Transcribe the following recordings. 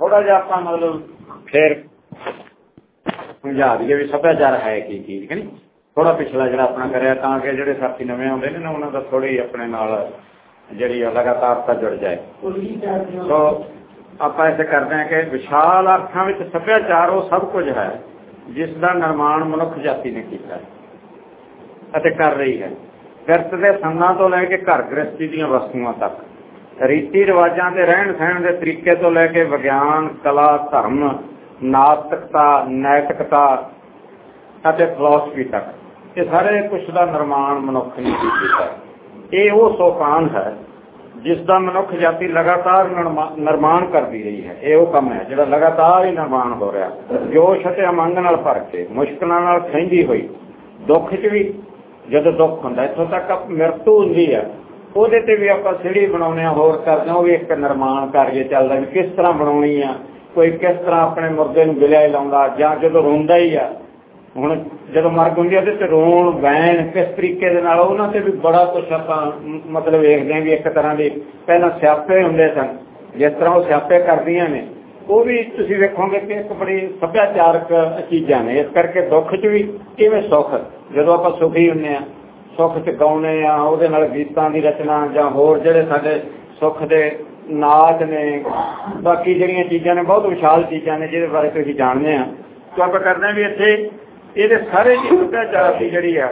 ਥੋੜਾ ਜਿਹਾ ਆਪਾਂ ਮਤਲਬ ਫੇਰ ਸਮਝਾ ਦਈਏ ਵੀ ਸੱਭਿਆਚਾਰ ਹੈ ਕੀ ਚੀਜ਼ ਕਿ ਨਹੀਂ ਥੋੜਾ ਪਿਛਲਾ ਜਿਹੜਾ ਆਪਣਾ ਕਰਿਆ ਤਾਂ ਕਿ ਜਿਹੜੇ ਸਾਥੀ ਨਵੇਂ ਆਉਂਦੇ ਨੇ ਨਾ, ਉਹਨਾਂ ਦਾ ਥੋੜੀ ਆਪਣੇ ਨਾਲ ਜਿਹੜੀ ਲਗਾਤਾਰਤਾ ਜੁੜ ਜਾਏ। ਸੋ ਆਪਾਂ ਐਸੇ ਕਰਦੇ ਹਾਂ ਕਿ ਵਿਸ਼ਾਲ ਅਰਥਾਂ ਵਿੱਚ ਸੱਭਿਆਚਾਰ ਉਹ ਸਭ ਕੁਝ ਹੈ, ਜਿਸ ਦਾ ਨਿਰਮਾਣ ਮਨੁੱਖ ਜਾਤੀ ਨੇ ਕੀਤਾ ਅਤੇ ਕਰ ਰਹੀ ਹੈ। ਕਿਰਤ ਦੇ ਸੰਨਾਂ ਤੋਂ ਲੈ ਕੇ ਘਰ ਗ੍ਰਸਤੀ ਦੀਆਂ ਵਸਤੂਆਂ ਤੱਕ। ਰੀਤੀ ਰਿਵਾਜਾਂ ਤੇ ਰਹਿਣ ਸਹਿਣ ਦੇ ਤਰੀਕੇ ਤੋਂ ਲੈ ਕੇ ਵਿਗਿਆਨ, ਕਲਾ, ਧਰਮ ਨਾਸਤਿਕਤਾ ਨੈਤਿਕਤਾ ਅਤੇ ਫਿਲਾਸਫੀ ਤੱਕ, ਇਹ ਸਾਰੇ ਕੁਝ ਦਾ ਨਿਰਮਾਣ ਮਨੁੱਖ ਨੇ ਕੀਤਾ ਇਹ ਉਹ ਸੋਪਾਨ ਹੈ ਜਿਸ ਦਾ ਮਨੁੱਖ ਜਾਤੀ ਲਗਾਤਾਰ ਨਿਰਮਾਣ ਕਰਦੀ ਰਹੀ ਹੈ। ਇਹ ਉਹ ਕੰਮ ਹੈ ਜਿਹੜਾ ਲਗਾਤਾਰ ਹੀ ਨਿਰਮਾਣ ਹੋ ਰਿਹਾ। ਜੋਸ਼ ਅਤੇ ਅਮੰਗ ਨਾਲ ਭਰ ਕੇ, ਮੁਸ਼ਕਲਾਂ ਨਾਲ ਖੈਂਦੀ ਹੋਈ, ਦੁੱਖ 'ਚ ਵੀ ਜਦੋਂ ਦੁੱਖ ਹੁੰਦਾ, ਇੱਥੋਂ ਤੱਕ ਮਰਤੂ ਹੁੰਦੀ ਹੈ। ਉਹਦੇ ਤੇ ਵੀ ਆਪਾਂ ਸਿੜੀ ਬਣਾਉਣੇ ਆ ਹੋਰ ਕਰਦੇ ਆ ਉਹ ਵੀ ਇੱਕ ਨਿਰਮਾਣ ਕਾਰਜ ਚੱਲਦਾ ਵੀ ਕਿਸ ਤਰ੍ਹਾਂ ਬਣਾਉਣੀ ਆ, ਕੋਈ ਕਿਸ ਤਰ੍ਹਾਂ ਆਪਣੇ ਮੁਰਦੇ ਨੂੰ ਬਿਲਿਆ ਲਾਉਂਦਾ, ਜਾਂ ਜਦੋਂ ਰੋਂਦਾ ਹੀ ਆ, ਹੁਣ ਜਦੋਂ ਮਰ ਹੁੰਦੀ ਆ ਤੇ ਰੋਣ ਵੈਣ ਕਿਸ ਤਰੀਕੇ ਦੇ ਨਾਲ, ਉਹਨਾਂ ਤੇ ਵੀ ਬੜਾ ਕੁਝ ਆਪਾਂ ਮਤਲਬ ਵੇਖਦੇ ਆ ਵੀ ਇੱਕ ਤਰ੍ਹਾਂ ਦੇ, ਪਹਿਲਾਂ ਸਿਆਪੇ ਹੁੰਦੇ ਸਨ, ਜਿਸ ਤਰ੍ਹਾਂ ਉਹ ਸਿਆਪੇ ਕਰਦੀਆਂ ਨੇ, ਉਹ ਵੀ ਤੁਸੀਂ ਵੇਖੋਗੇ ਕਿ ਇੱਕ ਬੜੀ ਸੱਭਿਆਚਾਰਕ ਚੀਜ਼ਾਂ ਨੇ, ਇਸ ਕਰਕੇ ਦੁੱਖ 'ਚ ਵੀ ਕਿਵੇਂ ਸੁੱਖ, ਜਦੋਂ ਆਪਾਂ ਸੁਖੀ ਹੁੰਨੇ ਆ ਸੁੱਖ 'ਚ ਗਾਉਣੇ ਆ, ਉਹਦੇ ਨਾਲ ਗੀਤਾਂ ਦੀ ਰਚਨਾ ਜਾਂ ਹੋਰ ਜਿਹੜੇ ਸਾਡੇ ਸੁੱਖ ਦੇ ਨਾਚ ਨੇ, ਬਾਕੀ ਜਿਹੜੀਆਂ ਚੀਜ਼ਾਂ ਨੇ, ਬਹੁਤ ਵਿਸ਼ਾਲ ਚੀਜ਼ਾਂ ਨੇ, ਜਿਹਦੇ ਬਾਰੇ ਤੁਸੀਂ ਜਾਣਦੇ ਆ। ਤਾਂ ਆਪਾਂ ਕਰਦੇ ਵੀ ਇੱਥੇ ਇਹਦੇ ਸਾਰੇ ਸੱਭਿਆਚਾਰ ਦੀ ਜਿਹੜੀ ਆ,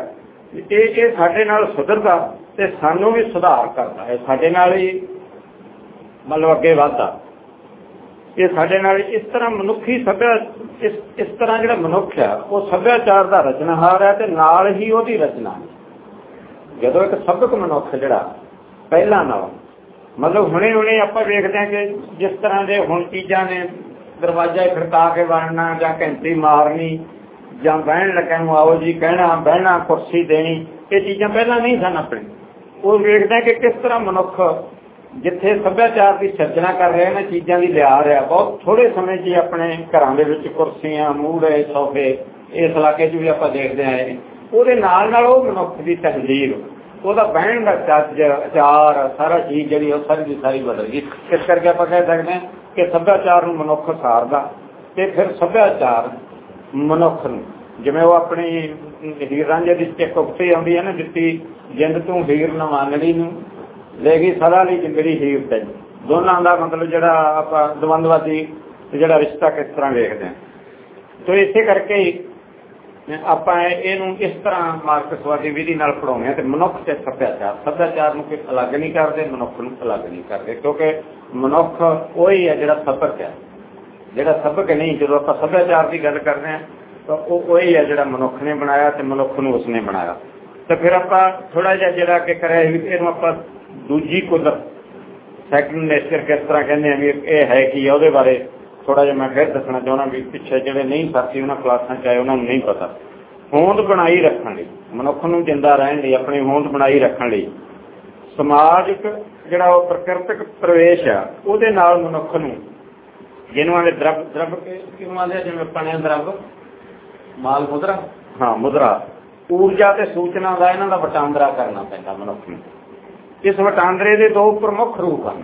ਇਹ ਇਹ ਸਾਡੇ ਨਾਲ ਸੁਧਰਦਾ ਤੇ ਸਾਨੂੰ ਵੀ ਸੁਧਾਰ ਕਰਦਾ। ਹੈ ਸਾਡੇ ਨਾਲ ਹੀ ਮਤਲਬ ਅੱਗੇ ਵਧਦਾ। ਇਹ ਸਾਡੇ ਨਾਲ ਇਸ ਤਰ੍ਹਾਂ ਮਨੁੱਖੀ ਸਭਿਆ, ਇਸ ਇਸ ਤਰ੍ਹਾਂ ਜਿਹੜਾ ਮਨੁੱਖ ਆ, ਉਹ ਸੱਭਿਆਚਾਰ ਦਾ ਰਚਨਾਹਾਰ ਹੈ ਤੇ ਨਾਲ ਹੀ ਉਹਦੀ ਰਚਨਾ ਜਦੋਂ ਇੱਕ ਸਬਕ ਮਨੁੱਖ ਜਿਹੜਾ ਪਹਿਲਾਂ ਨਾਲ, ਮਤਲਬ ਹੁਣੇ ਹੁਣੇ ਆਪਾਂ ਵੇਖਦੇ ਹਾਂ ਕਿ ਜਿਸ ਤਰ੍ਹਾਂ ਦੇ ਹੁਣ ਚੀਜ਼ਾਂ ਨੇ, ਦਰਵਾਜ਼ਾ ਖੜਕਾ ਕੇ ਵੜਨਾ ਜਾਂ ਘੰਟੀ ਮਾਰਨੀ ਜਾਂ ਬਹਿਣ ਲੱਗਿਆ ਨੂੰ ਆਓ ਜੀ, ਕਹਿਣਾ, ਬਹਿਣਾ, ਕੁਰਸੀ ਦੇਣੀ, ਇਹ ਚੀਜ਼ਾਂ ਪਹਿਲਾਂ ਨਹੀਂ ਸਨ ਆਪਣੇ। ਉਹ ਵੇਖਦਾ ਕਿ ਕਿਸ ਤਰ੍ਹਾਂ ਮਨੁੱਖ ਜਿੱਥੇ ਸੱਭਿਆਚਾਰ ਦੀ ਸਿਰਜਣਾ ਕਰ ਰਿਹਾ ਨਾ ਚੀਜ਼ਾਂ ਦੀ ਲਿਆ ਰਿਹਾ। ਬਹੁਤ ਥੋੜੇ ਸਮੇਂ 'ਚ ਆਪਣੇ ਘਰਾਂ ਦੇ ਵਿੱਚ ਕੁਰਸੀਆਂ, ਮੂਹਰੇ, ਸੋਫੇ, ਇਸ ਇਲਾਕੇ 'ਚ ਵੀ ਆਪਾਂ ਦੇਖਦੇ ਆਏ ਉਹਦੇ ਨਾਲ ਨਾਲ ਉਹ ਮਨੁੱਖ ਦੀ ਤਹਜ਼ੀਬ ਉਹਦਾ ਬਹਿਣ ਦਾ ਚੱਜ ਅਚਾਰ ਸਾਰਾ ਚੀਜ਼ ਜਿਹੜੀ ਉਹ ਸਾਰੀ ਦੀ ਸਾਰੀ ਬਦਲ ਗਈ। ਇਸ ਕਰਕੇ ਆਪਾਂ ਕਹਿ ਸਕਦੇ ਹਾਂ ਕਿ ਸੱਭਿਆਚਾਰ ਨੂੰ ਮਨੁੱਖ ਸਾਰਦਾ ਤੇ ਫਿਰ ਸੱਭਿਆਚਾਰ ਮਨੁੱਖ ਨੂੰ, ਜਿਵੇਂ ਉਹ ਆਪਣੀ ਹੀਰ ਰਾਂਝੇ ਦੀ ਇੱਕ ਉਕਤੀ ਆਉਂਦੀ ਹੈ ਨਾ ਦਿੱਤੀ ਜਿੰਦ ਤੂੰ ਹੀਰ ਨਵਾਨੜੀ ਨੂੰ, ਲੈ ਗਈ ਸਦਾ ਲਈ ਜਿੰਦੜੀ ਹੀਰ ਤੇ। ਦੋਨਾਂ ਦਾ ਮਤਲਬ ਜਿਹੜਾ ਆਪਾਂ ਦਵੰਦਵਾਦੀ ਜਿਹੜਾ ਰਿਸ਼ਤਾ ਕਿਸ ਤਰ੍ਹਾਂ ਵੇਖਦੇ ਹਾਂ। ਤੋ ਇਸੇ ਕਰਕੇ ਆਪਾਂ ਇਹਨੂੰ ਇਸ ਤਰ੍ਹਾਂ ਮਾਰਕਸਵਾਦੀ ਵਿਧੀ ਨਾਲ ਪੜਾਉਂਦੇ ਆ ਤੇ ਮਨੁੱਖ ਤੇ ਸੱਭਿਆਚਾਰ। ਸੱਭਿਆਚਾਰ ਨੂੰ ਕੋਈ ਅਲੱਗ ਨਹੀਂ ਕਰਦੇ, ਮਨੁੱਖ ਨੂੰ ਅਲੱਗ ਨਹੀਂ ਕਰਦੇ, ਕਿਉਂਕਿ ਮਨੁੱਖ ਉਹੀ ਹੈ ਜਿਹੜਾ ਸਬਕ ਹੈ। ਜਿਹੜਾ ਸਬਕ ਨਹੀਂ, ਜਦੋਂ ਆਪਾਂ ਸੱਭਿਆਚਾਰ ਦੀ ਗੱਲ ਕਰਦੇ ਆ ਤਾਂ ਉਹ ਉਹੀ ਹੈ ਜਿਹੜਾ ਮਨੁੱਖ ਨੇ ਬਣਾਇਆ ਤੇ ਮਨੁੱਖ ਨੂੰ ਉਸਨੇ ਬਣਾਇਆ। ਤੇ ਫਿਰ ਆਪਾਂ ਥੋੜਾ ਜਿਹਾ ਜਿਹੜਾ ਕਿ ਕਰਿਆ ਇਹਨੂੰ ਆਪਾਂ ਦੂਜੀ ਕੁਦਰਤ, ਸੈਕੰਡ ਨੇਚਰ ਕਿਸ ਤਰ੍ਹਾਂ ਕਹਿੰਦੇ ਆ ਵੀ ਇਹ ਹੈ ਕੀ ਉਹਦੇ ਬਾਰੇ ਥੋੜਾ ਜਿਹਾ ਮੈਂ ਫਿਰ ਦੱਸਣਾ ਚਾਹੁੰਦਾ ਵੀ ਪਿੱਛੇ ਜਿਹੜੇ ਨਹੀਂ ਸਾਥੀ ਉਹਨਾਂ ਕਲਾਸਾਂ ਚ ਆਏ ਉਹਨਾਂ ਨੂੰ ਨਹੀਂ ਪਤਾ। ਹੋਂਦ ਬਣਾਈ ਰੱਖਣ ਲਈ ਮਨੁੱਖ ਨੂੰ ਜਿੰਦਾ ਰਹਿਣ ਲਈ ਆਪਣੀ ਹੋਂਦ ਬਣਾਈ ਰੱਖਣ ਲਈ ਸਮਾਜਿਕ ਜਿਹੜਾ ਉਹ ਪ੍ਰਕਿਰਤਿਕ ਪ੍ਰਵੇਸ਼ ਆ ਉਹਦੇ ਨਾਲ ਮਨੁੱਖ ਨੂੰ ਜਿਹਨੂੰ ਆਲੇ ਦਰਬ ਦਰਬ ਕਿਉਂ ਆਲੇ ਜਿਵੇਂ ਪਣੇ ਦਰਬ ਮਾਲ ਮੁਦਰਾ। ਹਾਂ ਮੁਦਰਾ। ਊਰਜਾ ਤੇ ਸੂਚਨਾ ਦਾ ਇਹਨਾਂ ਦਾ ਵਟਾਂਦਰਾ ਕਰਨਾ ਪੈਂਦਾ ਮਨੁੱਖ ਨੂੰ। ਇਸ ਵਟਾਂਦਰੇ ਦੇ ਦੋ ਪ੍ਰਮੁੱਖ ਰੂਪ ਹਨ।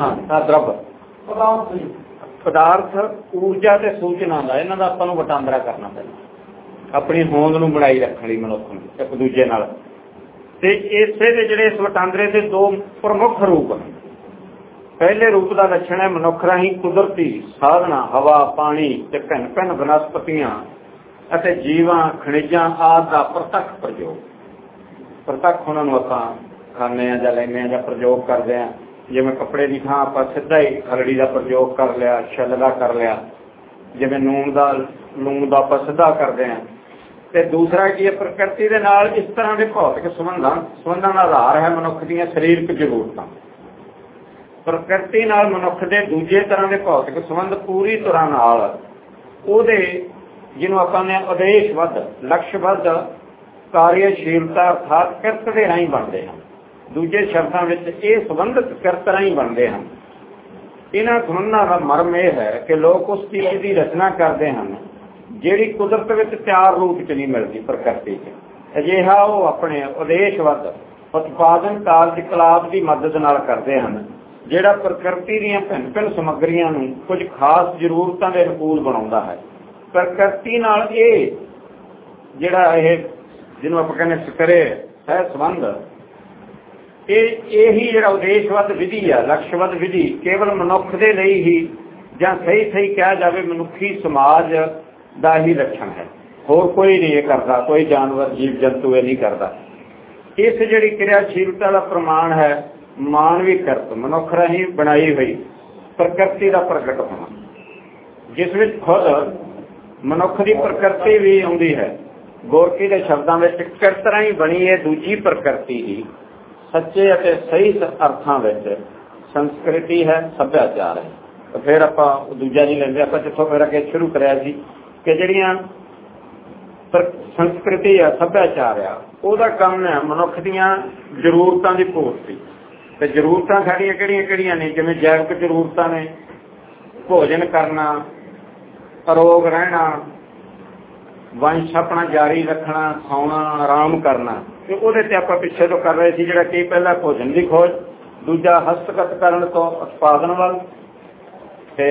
ਹਾਂ ਦਰਬ। ਪਦਾਰਥ ਊਰਜਾ ਤੇ ਸੂਚਨਾ ਦਾ, ਇਹਨਾਂ ਦਾ ਆਪਾਂ ਨੂੰ ਵਟਾਂਦਰਾ ਕਰਨਾ ਪੈਂਦਾ। ਆਪਣੀ ਹੋਂਦ ਨੂੰ ਬਣਾਈ ਰੱਖਣ ਲਈ ਮਨੁੱਖ ਨੂੰ, ਇੱਕ ਦੂਜੇ ਨਾਲ। ਤੇ ਇਸੇ ਦੇ ਜਿਹੜੇ ਇਸ ਵਟਾਂਦਰੇ ਦੇ ਦੋ ਪ੍ਰਮੁੱਖ ਰੂਪ ਹਨ। ਪਹਿਲੇ ਰੂਪ ਦਾ ਲੱਛਣ ਹੈ ਮਨੁੱਖ ਰਾਹੀਂ ਕੁਦਰਤੀ ਸਾਧਨਾ, ਹਵਾ, ਪਾਣੀ ਤੇ ਭਿੰਨ ਭਿੰਨ ਬਨਸਪਤੀਆਂ ਅਤੇ ਜੀਵਾਂ, ਖਣਿਜਾਂ ਆਦਿ ਦਾ ਪ੍ਰਤੱਖ ਪ੍ਰਯੋਗ। ਪ੍ਰਤੱਖ ਉਹਨਾਂ ਨੂੰ ਆਪਾਂ ਖਾਣੇ ਆ ਜਾਂ ਲੈਣੇ ਆ ਜਾਂ ਪ੍ਰਯੋਗ ਕਰਦੇ ਆ ਜਿਵੇਂ ਕੱਪੜੇ ਦੀ ਥਾਂ ਆਪਾਂ ਸਿੱਧਾ ਹੀ ਖਲੜੀ ਦਾ ਪ੍ਰਯੋਗ ਕਰ ਲਿਆ, ਛੱਲ ਦਾ ਕਰ ਲਿਆ, ਜਿਵੇਂ ਨੂਨ ਦਾ, ਲੂਣ ਦਾ ਆਪਾਂ ਸਿੱਧਾ ਕਰਦੇ ਆ ਤੇ ਦੂਸਰਾ ਕੀ ਹੈ, ਪ੍ਰਕਿਰਤੀ ਦੇ ਨਾਲ ਇਸ ਤਰ੍ਹਾਂ ਦੇ ਭੌਤਿਕ ਸੰਬੰਧਾਂ ਸੰਬੰਧਾਂ ਦਾ ਆਧਾਰ ਹੈ ਮਨੁੱਖ ਦੀਆਂ ਸਰੀਰਕ ਜ਼ਰੂਰਤਾਂ। ਪ੍ਰਕਿਰਤੀ ਨਾਲ ਮਨੁੱਖ ਦੇ ਦੂਜੇ ਤਰ੍ਹਾਂ ਦੇ ਭੌਤਿਕ ਸੰਬੰਧ ਪੂਰੀ ਤਰ੍ਹਾਂ ਨਾਲ, ਉਹਦੇ ਜਿਹਨੂੰ ਆਪਾਂ ਨੇ ਉਦੇਸ਼ਵੱਧ, ਲਕਸ਼ਵੱਧ ਕਾਰਿਆਸ਼ੀਲਤਾ ਅਰਥਾਤ ਕਿਰਤ ਦੇ ਰਾਹੀਂ ਬਣਦੇ ਹਨ। ਦੂਜੇ ਸ਼ਬਦਾਂ ਵਿੱਚ ਇਹ ਸੰਬੰਧਿਤ ਕਿਰਤ ਰਾਹੀਂ ਬਣਦੇ ਹਨ? ਇਹਨਾਂ ਸੰਬੰਧਾਂ ਦਾ ਮਰਮ ਇਹ ਹੈ ਕਿ ਲੋਕ ਉਸ ਚੀਜ਼ ਦੀ ਰਚਨਾ ਕਰਦੇ ਹਨ, ਜਿਹੜੀ ਕੁਦਰਤ ਵਿੱਚ ਤਿਆਰ ਰੂਪ 'ਚ ਨਹੀਂ ਮਿਲਦੀ ਪ੍ਰਕਿਰਤੀ 'ਚ। ਅਜਿਹਾ ਉਹ ਆਪਣੇ ਉਦੇਸ਼ਵੱਧ ਉਤਪਾਦਨ ਕਾਰਜਕਲਾਪ ਦੀ ਮਦਦ ਨਾਲ ਕਰਦੇ ਹਨ, ਜਿਹੜਾ ਪ੍ਰਕਿਰਤੀ ਦੀਆਂ ਭਿੰਨ ਭਿੰਨ ਸਮੱਗਰੀਆਂ ਨੂੰ ਕੁਝ ਖਾਸ ਜ਼ਰੂਰਤਾਂ ਦੇ ਅਨੁਕੂਲ ਬਣਾਉਂਦਾ ਹੈ। ਪ੍ਰਕਿਰਤੀ ਨਾਲ ਇਹ ਜਿਹੜਾ ਇਹ ਜਿਹਨੂੰ ਆਪਾਂ ਕਹਿੰਦੇ ਸਕਰੇ ਹੈ ਸੰਬੰਧ ਇਹ, ਇਹੀ ਜਿਹੜਾ ਉਦੇਸ਼ਵਤ ਵਿਧੀ ਆ, ਲਕਸ਼ਵਤ ਵਿਧੀ, ਕੇਵਲ ਮਨੁੱਖ ਦੇ ਲਈ ਹੀ ਜਾਂ ਸਹੀ ਸਹੀ ਕਿਹਾ ਜਾਵੇ, ਮਨੁੱਖੀ ਸਮਾਜ ਦਾ ਹੀ ਲੱਛਣ ਹੈ। ਹੋਰ ਕੋਈ ਨਹੀਂ ਇਹ ਕਰਦਾ, ਕੋਈ ਜਾਨਵਰ, ਜੀਵ, ਜੰਤੂ ਇਹ ਨਹੀਂ ਕਰਦਾ। ਇਸ ਜਿਹੜੀ ਕਿਰਿਆਸ਼ੀਲਤਾ ਦਾ ਪ੍ਰਮਾਣ ਹੈ ਮਾਨਵੀ ਕਰਤ, ਮਨੁੱਖ ਰਾਹੀਂ ਬਣਾਈ ਹੋਈ ਪ੍ਰਕਿਰਤੀ ਦਾ ਪ੍ਰਗਟ ਹੋਣਾ। ਜਿਸ ਵਿੱਚ ਖੁਦ ਮਨੁੱਖ ਦੀ ਪ੍ਰਕਿਰਤੀ ਵੀ ਆਉਂਦੀ ਹੈ। ਗੋਰਕੀ ਦੇ ਸ਼ਬਦਾਂ ਵਿੱਚ ਕਿਰਤ ਰਾਹੀਂ ਬਣੀ ਹੈ ਦੂਜੀ ਪ੍ਰਕਿਰਤੀ ਦੀ ਸੱਚੇ ਅਤੇ ਸਹੀ ਅਰਥਾਂ ਵਿੱਚ ਸੰਸਕ੍ਰਿਤੀ ਹੈ, ਸੱਭਿਆਚਾਰ ਹੈ। ਤਾਂ ਫਿਰ ਆਪਾਂ ਦੂਜਾ ਨਹੀਂ ਲੈਂਦੇ, ਆਪਾਂ ਜਿੱਥੋਂ ਫਿਰ ਅੱਗੇ ਸ਼ੁਰੂ ਕਰਿਆ ਸੀ ਕਿ ਜਿਹੜੀਆਂ ਸੰਸਕ੍ਰਿਤੀ ਆ, ਸੱਭਿਆਚਾਰ ਆ, ਉਹਦਾ ਕੰਮ ਹੈ ਮਨੁੱਖ ਦੀਆਂ ਜ਼ਰੂਰਤਾਂ ਦੀ ਪੂਰਤੀ। ਤੇ ਜ਼ਰੂਰਤਾਂ ਸਾਡੀਆਂ ਕਿਹੜੀਆਂ ਕਿਹੜੀਆਂ ਨੇ? ਜਿਵੇਂ ਜੈਵਿਕ ਜ਼ਰੂਰਤਾਂ ਨੇ, ਭੋਜਨ ਕਰਨਾ, ਅਰੋਗ ਰਹਿਣਾ, ਵੰਸ਼ ਆਪਣਾ ਜਾਰੀ ਰੱਖਣਾ ਖਾਣਾ ਆਰਾਮ ਕਰਨਾ। ਤੇ ਉਹਦੇ ਤੇ ਆਪਾਂ ਪਿੱਛੇ ਤੋਂ ਕਰ ਰਹੇ ਸੀ ਜਿਹੜਾ ਕਿ ਪਹਿਲਾ ਭੋਜਨ ਦੀ ਖੋਜ, ਦੂਜਾ ਹਸਤਗਤ ਕਰਨ ਤੋਂ ਉਤਪਾਦਨ ਵੱਲ ਤੇ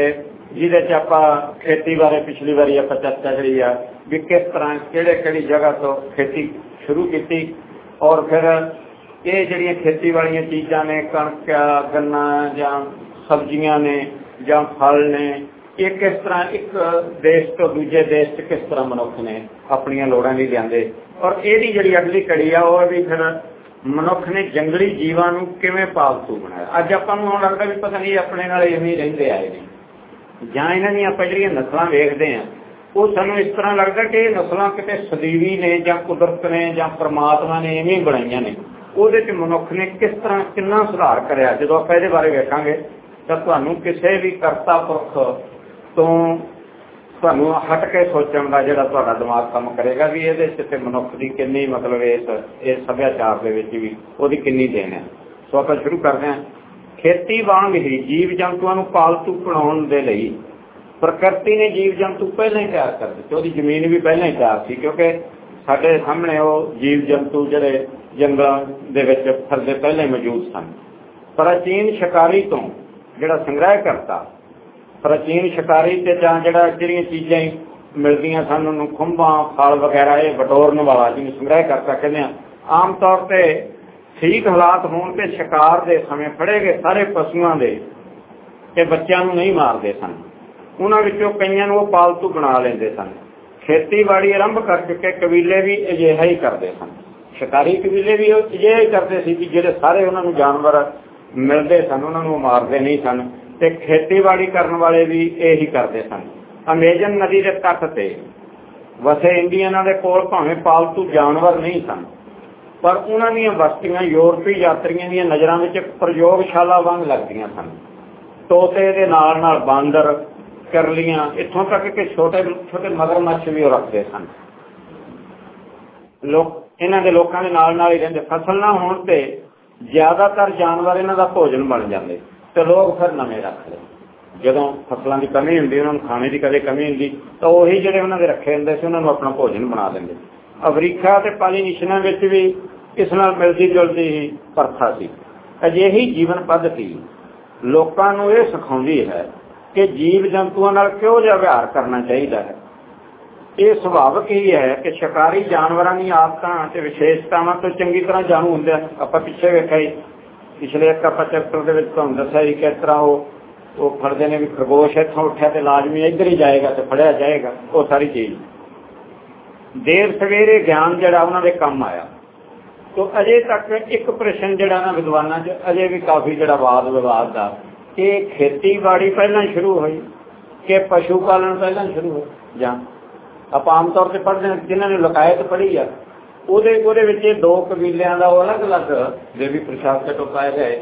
ਜਿਹਦੇ ਚ ਆਪਾਂ ਖੇਤੀ ਬਾਰੇ ਪਿਛਲੀ ਵਾਰੀ ਆਪਾਂ ਚਰਚਾ ਕਰੀ ਆ ਵੀ ਕਿਸ ਤਰ੍ਹਾਂ ਕਿਹੜੇ ਕਿਹੜੀ ਜਗ੍ਹਾ ਤੋਂ ਖੇਤੀ ਸ਼ੁਰੂ ਕੀਤੀ ਔਰ ਫਿਰ ਇਹ ਜਿਹੜੀਆਂ ਖੇਤੀ ਵਾਲੀਆਂ ਚੀਜ਼ਾਂ ਨੇ, ਕਣਕ, ਗੰਨਾ ਜਾਂ ਸਬਜ਼ੀਆਂ ਨੇ ਜਾਂ ਫਲ ਨੇ ਇਹ ਕਿਸ ਤਰ੍ਹਾਂ, ਇੱਕ ਦੇਸ਼ ਤੋਂ ਦੂਜੇ ਦੇਸ਼ 'ਚ ਕਿਸ ਤਰ੍ਹਾਂ ਮਨੁੱਖ ਨੇ ਆਪਣੀਆਂ ਲੋੜਾਂ ਲਈ ਲਿਆਂਦੇ? ਔਰ ਇਹਦੀ ਜਿਹੜੀ ਅਗਲੀ ਕੜੀ ਆ, ਉਹ ਵੀ ਫਿਰ ਮਨੁੱਖ ਨੇ ਜੰਗਲੀ ਜੀਵਾਂ ਨੂੰ ਕਿਵੇਂ ਪਾਲਤੂ ਬਣਾਇਆ? ਅੱਜ ਆਪਾਂ ਨੂੰ ਹੁਣ ਲੱਗਦਾ ਵੀ ਪਤਾ ਨਹੀਂ ਆਪਣੇ ਨਾਲ ਐਵੇਂ ਰਹਿੰਦੇ ਆਏ ਨੇ। ਜਾਂ ਇਹਨਾਂ ਦੀਆਂ ਆਪਾਂ ਜਿਹੜੀਆਂ ਨਸਲਾਂ ਵੇਖਦੇ ਆ ਉਹ ਸਾਨੂੰ ਇਸ ਤਰ੍ਹਾਂ ਲੱਗਦਾ ਕਿ ਇਹ ਨਸਲਾਂ ਕਿਤੇ ਸਦੀਵੀ ਨੇ ਜਾਂ ਕੁਦਰਤ ਨੇ ਜਾਂ ਪ੍ਰਮਾਤਮਾ ਨੇ ਐਵੇਂ ਬਣਾਈਆਂ ਨੇ। ਉਹਦੇ ਚ ਮਨੁੱਖ ਨੇ ਕਿਸ ਤਰ੍ਹਾਂ ਕਿੰਨਾ ਸੁਧਾਰ ਕਰਿਆ? ਜਦੋਂ ਆਪਾਂ ਇਹਦੇ ਬਾਰੇ ਵੇਖਾਂਗੇ, ਤਾਂ ਤੁਹਾਨੂੰ ਕਿਸੇ ਵੀ ਕਰਤਾ ਪੁਰਖ ਤੋਂ ਤੁਹਾਨੂੰ ਹਟ ਕੇ ਸੋਚਣ ਦਾ ਜਿਹੜਾ ਤੁਹਾਡਾ ਦਿਮਾਗ ਕੰਮ ਕਰੇਗਾ ਵੀ ਇਹਦੇ ਚ ਤੇ ਮਨੁੱਖ ਦੀ ਕਿੰਨੀ ਮਤਲਬ ਇਸ ਇਸ ਸੱਭਿਆਚਾਰ ਦੇ ਵਿੱਚ ਵੀ ਉਹਦੀ ਕਿੰਨੀ ਦੇਣ ਹੈ। ਸੋ ਆਪਾਂ ਸ਼ੁਰੂ ਕਰਦੇ ਹਾਂ। ਖੇਤੀ ਵਾਂਗ ਹੀ ਜੀਵ ਜੰਤੂਆਂ ਨੂੰ ਪਾਲਤੂ ਬਣਾਉਣ ਦੇ ਲਈ ਪ੍ਰਕਿਰਤੀ ਨੇ ਜੀਵ ਜੰਤੂ ਪਹਿਲਾਂ ਹੀ ਤਿਆਰ ਕਰ ਦਿੱਤੇ। ਉਹਦੀ ਜ਼ਮੀਨ ਵੀ ਪਹਿਲਾਂ ਹੀ ਤਿਆਰ ਸੀ ਕਿਉਂਕਿ ਸਾਡੇ ਸਾਹਮਣੇ ਉਹ ਜੀਵ ਜੰਤੂ ਜਿਹੜੇ ਜੰਗਲਾਂ ਦੇ ਵਿੱਚ ਫਿਰਦੇ ਪਹਿਲਾਂ ਹੀ ਮੌਜੂਦ ਸਨ। ਪ੍ਰਾਚੀਨ ਸ਼ਿਕਾਰੀ ਤੋਂ ਜਿਹੜਾ ਸੰਗ੍ਰਹਿ ਕਰਤਾ ਪ੍ਰਾਚੀਨ ਸ਼ਿਕਾਰੀ ਤੇ ਜਾਂ ਜਿਹੜਾ ਜਿਹੜੀਆਂ ਚੀਜ਼ਾਂ ਮਿਲਦੀਆਂ ਸਨ, ਉਹਨੂੰ ਖੁੰਬਾਂ, ਫਲ ਵਗੈਰਾ, ਇਹ ਬਟੋਰਨ ਵਾਲਾ ਜਿਹਨੂੰ ਸੰਗ੍ਰਹਿ ਕਰਤਾ ਕਹਿੰਦੇ ਆ। ਆਮ ਤੌਰ ਤੇ ਠੀਕ ਹਾਲਾਤ ਹੋਣ ਤੇ ਸ਼ਿਕਾਰ ਦੇ ਸਮੇਂ ਫੜੇ ਗਏ ਸਾਰੇ ਪਸ਼ੂਆਂ ਦੇ ਤੇ ਬੱਚਿਆਂ ਨੂੰ ਨਹੀਂ ਮਾਰਦੇ ਸਨ। ਉਹਨਾਂ ਵਿੱਚੋਂ ਕਈਆਂ ਨੂੰ ਉਹ ਪਾਲਤੂ ਬਣਾ ਲੈਂਦੇ ਸਨ। ਖੇਤੀਬਾੜੀ ਆਰੰਭ ਕਰ ਚੁੱਕੇ ਕਬੀਲੇ ਵੀ ਅਜਿਹਾ ਹੀ ਕਰਦੇ ਸਨ। ਸ਼ਿਕਾਰੀ ਕਬੀਲੇ ਵੀ ਅਜਿਹਾ ਹੀ ਕਰਦੇ ਸੀ ਕਿ ਜਿਹੜੇ ਸਾਰੇ ਉਹਨਾਂ ਨੂੰ ਜਾਨਵਰ ਮਿਲਦੇ ਸਨ, ਉਹਨਾਂ ਨੂੰ ਮਾਰਦੇ ਨਹੀਂ ਸਨ। ਤੇ ਖੇਤੀਬਾੜੀ ਕਰਨ ਵਾਲੇ ਵੀ ਇਹੀ ਕਰਦੇ ਸਨ। ਅਮੇਜ਼ਨ ਨਦੀ ਦੇ ਤੱਟ ਤੇ। ਵਸੇ ਇੰਡੀਅਨਾਂ ਦੇ ਕੋਲ ਭਾਵੇਂ ਪਾਲਤੂ ਜਾਨਵਰ ਨਹੀਂ ਸਨ, ਪਰ ਉਹਨਾਂ ਦੀਆਂ ਬਸਤੀਆਂ ਯੂਰਪੀ ਯਾਤਰੀਆਂ ਦੀਆਂ ਨਜ਼ਰਾਂ ਵਿੱਚ ਇੱਕ ਪ੍ਰਯੋਗਸ਼ਾਲਾ ਵਾਂਗ ਲੱਗਦੀਆਂ ਸਨ। ਤੋਤੇ ਦੇ ਨਾਲ ਨਾਲ ਬਾਂਦਰ, ਕਰਲੀਆਂ, ਇੱਥੋਂ ਤੱਕ ਕਿ ਛੋਟੇ ਛੋਟੇ ਮਗਰਮੱਛ ਵੀ ਉਹ ਰੱਖਦੇ ਸਨ। ਲੋਕ, ਇਹਨਾਂ ਦੇ ਲੋਕਾਂ ਦੇ ਨਾਲ ਨਾਲ ਹੀ ਰਹਿੰਦੇ। ਫਸਲ ਨਾ ਹੋਣ ਤੇ ਜ਼ਿਆਦਾਤਰ ਜਾਨਵਰ ਇਹਨਾਂ ਦਾ ਭੋਜਨ ਬਣ ਜਾਂਦੇ। ਤੇ ਲੋਕ ਫਿਰ ਨਵੇਂ ਰੱਖ ਲਏ। ਜਦੋਂ ਫਸਲਾਂ ਦੀ ਕਮੀ ਹੁੰਦੀ, ਉਹਨਾਂ ਨੂੰ ਖਾਣੇ ਦੀ ਕਦੇ ਕਮੀ ਹੁੰਦੀ, ਤਾਂ ਉਹੀ ਜਿਹੜੇ ਉਹਨਾਂ ਦੇ ਰੱਖੇ ਹੁੰਦੇ ਸੀ, ਉਹਨਾਂ ਨੂੰ ਆਪਣਾ ਭੋਜਨ ਬਣਾ ਦਿੰਦੇ। ਅਫਰੀਕਾ ਤੇ ਪਾਲੀਨੀਸ਼ੀਆ ਵਿੱਚ ਵੀ ਇਸ ਨਾਲ ਮਿਲਦੀ ਜੁਲਦੀ ਹੀ ਪ੍ਰਥਾ ਸੀ। ਅਜਿਹੀ ਜੀਵਨ ਪੱਧਤੀ ਲੋਕਾਂ ਨੂੰ ਇਹ ਸਿਖਾਉਂਦੀ ਹੈ ਕਿ ਜੀਵ ਜੰਤੂਆਂ ਨਾਲ ਕਿਉਂ ਜਿਹਾ ਵਿਹਾਰ ਕਰਨਾ ਚਾਹੀਦਾ ਹੈ। ਇਹ ਸੁਭਾਵਿਕ ਹੀ ਹੈ ਕਿ ਸ਼ਿਕਾਰੀ ਜਾਨਵਰਾਂ ਦੀ ਆਦਤਾਂ ਤੇ ਵਿਸ਼ੇਸ਼ਤਾਵਾਂ ਤੋਂ ਚੰਗੀ ਤਰ੍ਹਾਂ ਜਾਣੂ ਹੁੰਦੇ ਆਪਾਂ ਪਿੱਛੇ ਵੇਖਿਆ ਪਿਛਲੇ ਇੱਕ ਆਪਾਂ ਚੈਪਟਰ ਦੇ ਵਿੱਚ ਤੁਹਾਨੂੰ ਦੱਸਿਆ ਸੀ ਕਿਸ ਤਰ੍ਹਾਂ ਉਹ ਉਹ ਫੜਦੇ ਨੇ ਵੀ ਖਰਗੋਸ਼ ਇੱਥੋਂ ਉੱਠਿਆ ਤੇ ਲਾਜ਼ਮੀ ਇੱਧਰ ਹੀ ਜਾਏਗਾ ਤੇ ਫੜਿਆ ਜਾਏਗਾ, ਉਹ ਸਾਰੀ ਚੀਜ਼। ਦੇਰ ਸਵੇਰੇ ਗਿਆਨ ਜਿਹੜਾ ਉਹਨਾਂ ਦੇ ਕੰਮ ਆਇਆ। ਤੋ ਅਜੇ ਤੱਕ ਇੱਕ ਪ੍ਰਸ਼ਨ ਜਿਹੜਾ ਨਾ ਵਿਦਵਾਨਾਂ 'ਚ, ਅਜੇ ਵੀ ਕਾਫੀ ਜਿਹੜਾ ਵਾਦ ਵਿਵਾਦ ਦਾ, ਕਿ ਖੇਤੀਬਾੜੀ ਪਹਿਲਾਂ ਸ਼ੁਰੂ ਹੋਈ, ਕਿ ਪਸ਼ੂ ਪਾਲਣ ਪਹਿਲਾਂ ਸ਼ੁਰੂ ਹੋਇਆ ਜਾਂ ਆਪਾਂ ਆਮ ਤੌਰ ਤੇ ਪੜ੍ਹਦੇ ਜਿਨ੍ਹਾਂ ਨੇ ਲਕਾਇਤ ਪੜ੍ਹੀ ਆ ਉਹਦੇ ਉਹਦੇ ਵਿੱਚ ਇਹ ਦੋ ਕਬੀਲਿਆਂ ਦਾ ਅਲੱਗ-ਅਲੱਗ ਦੇਵੀ ਪ੍ਰਸ਼ਾਦ ਤੇ ਟੋਕਾਏ ਗਏ।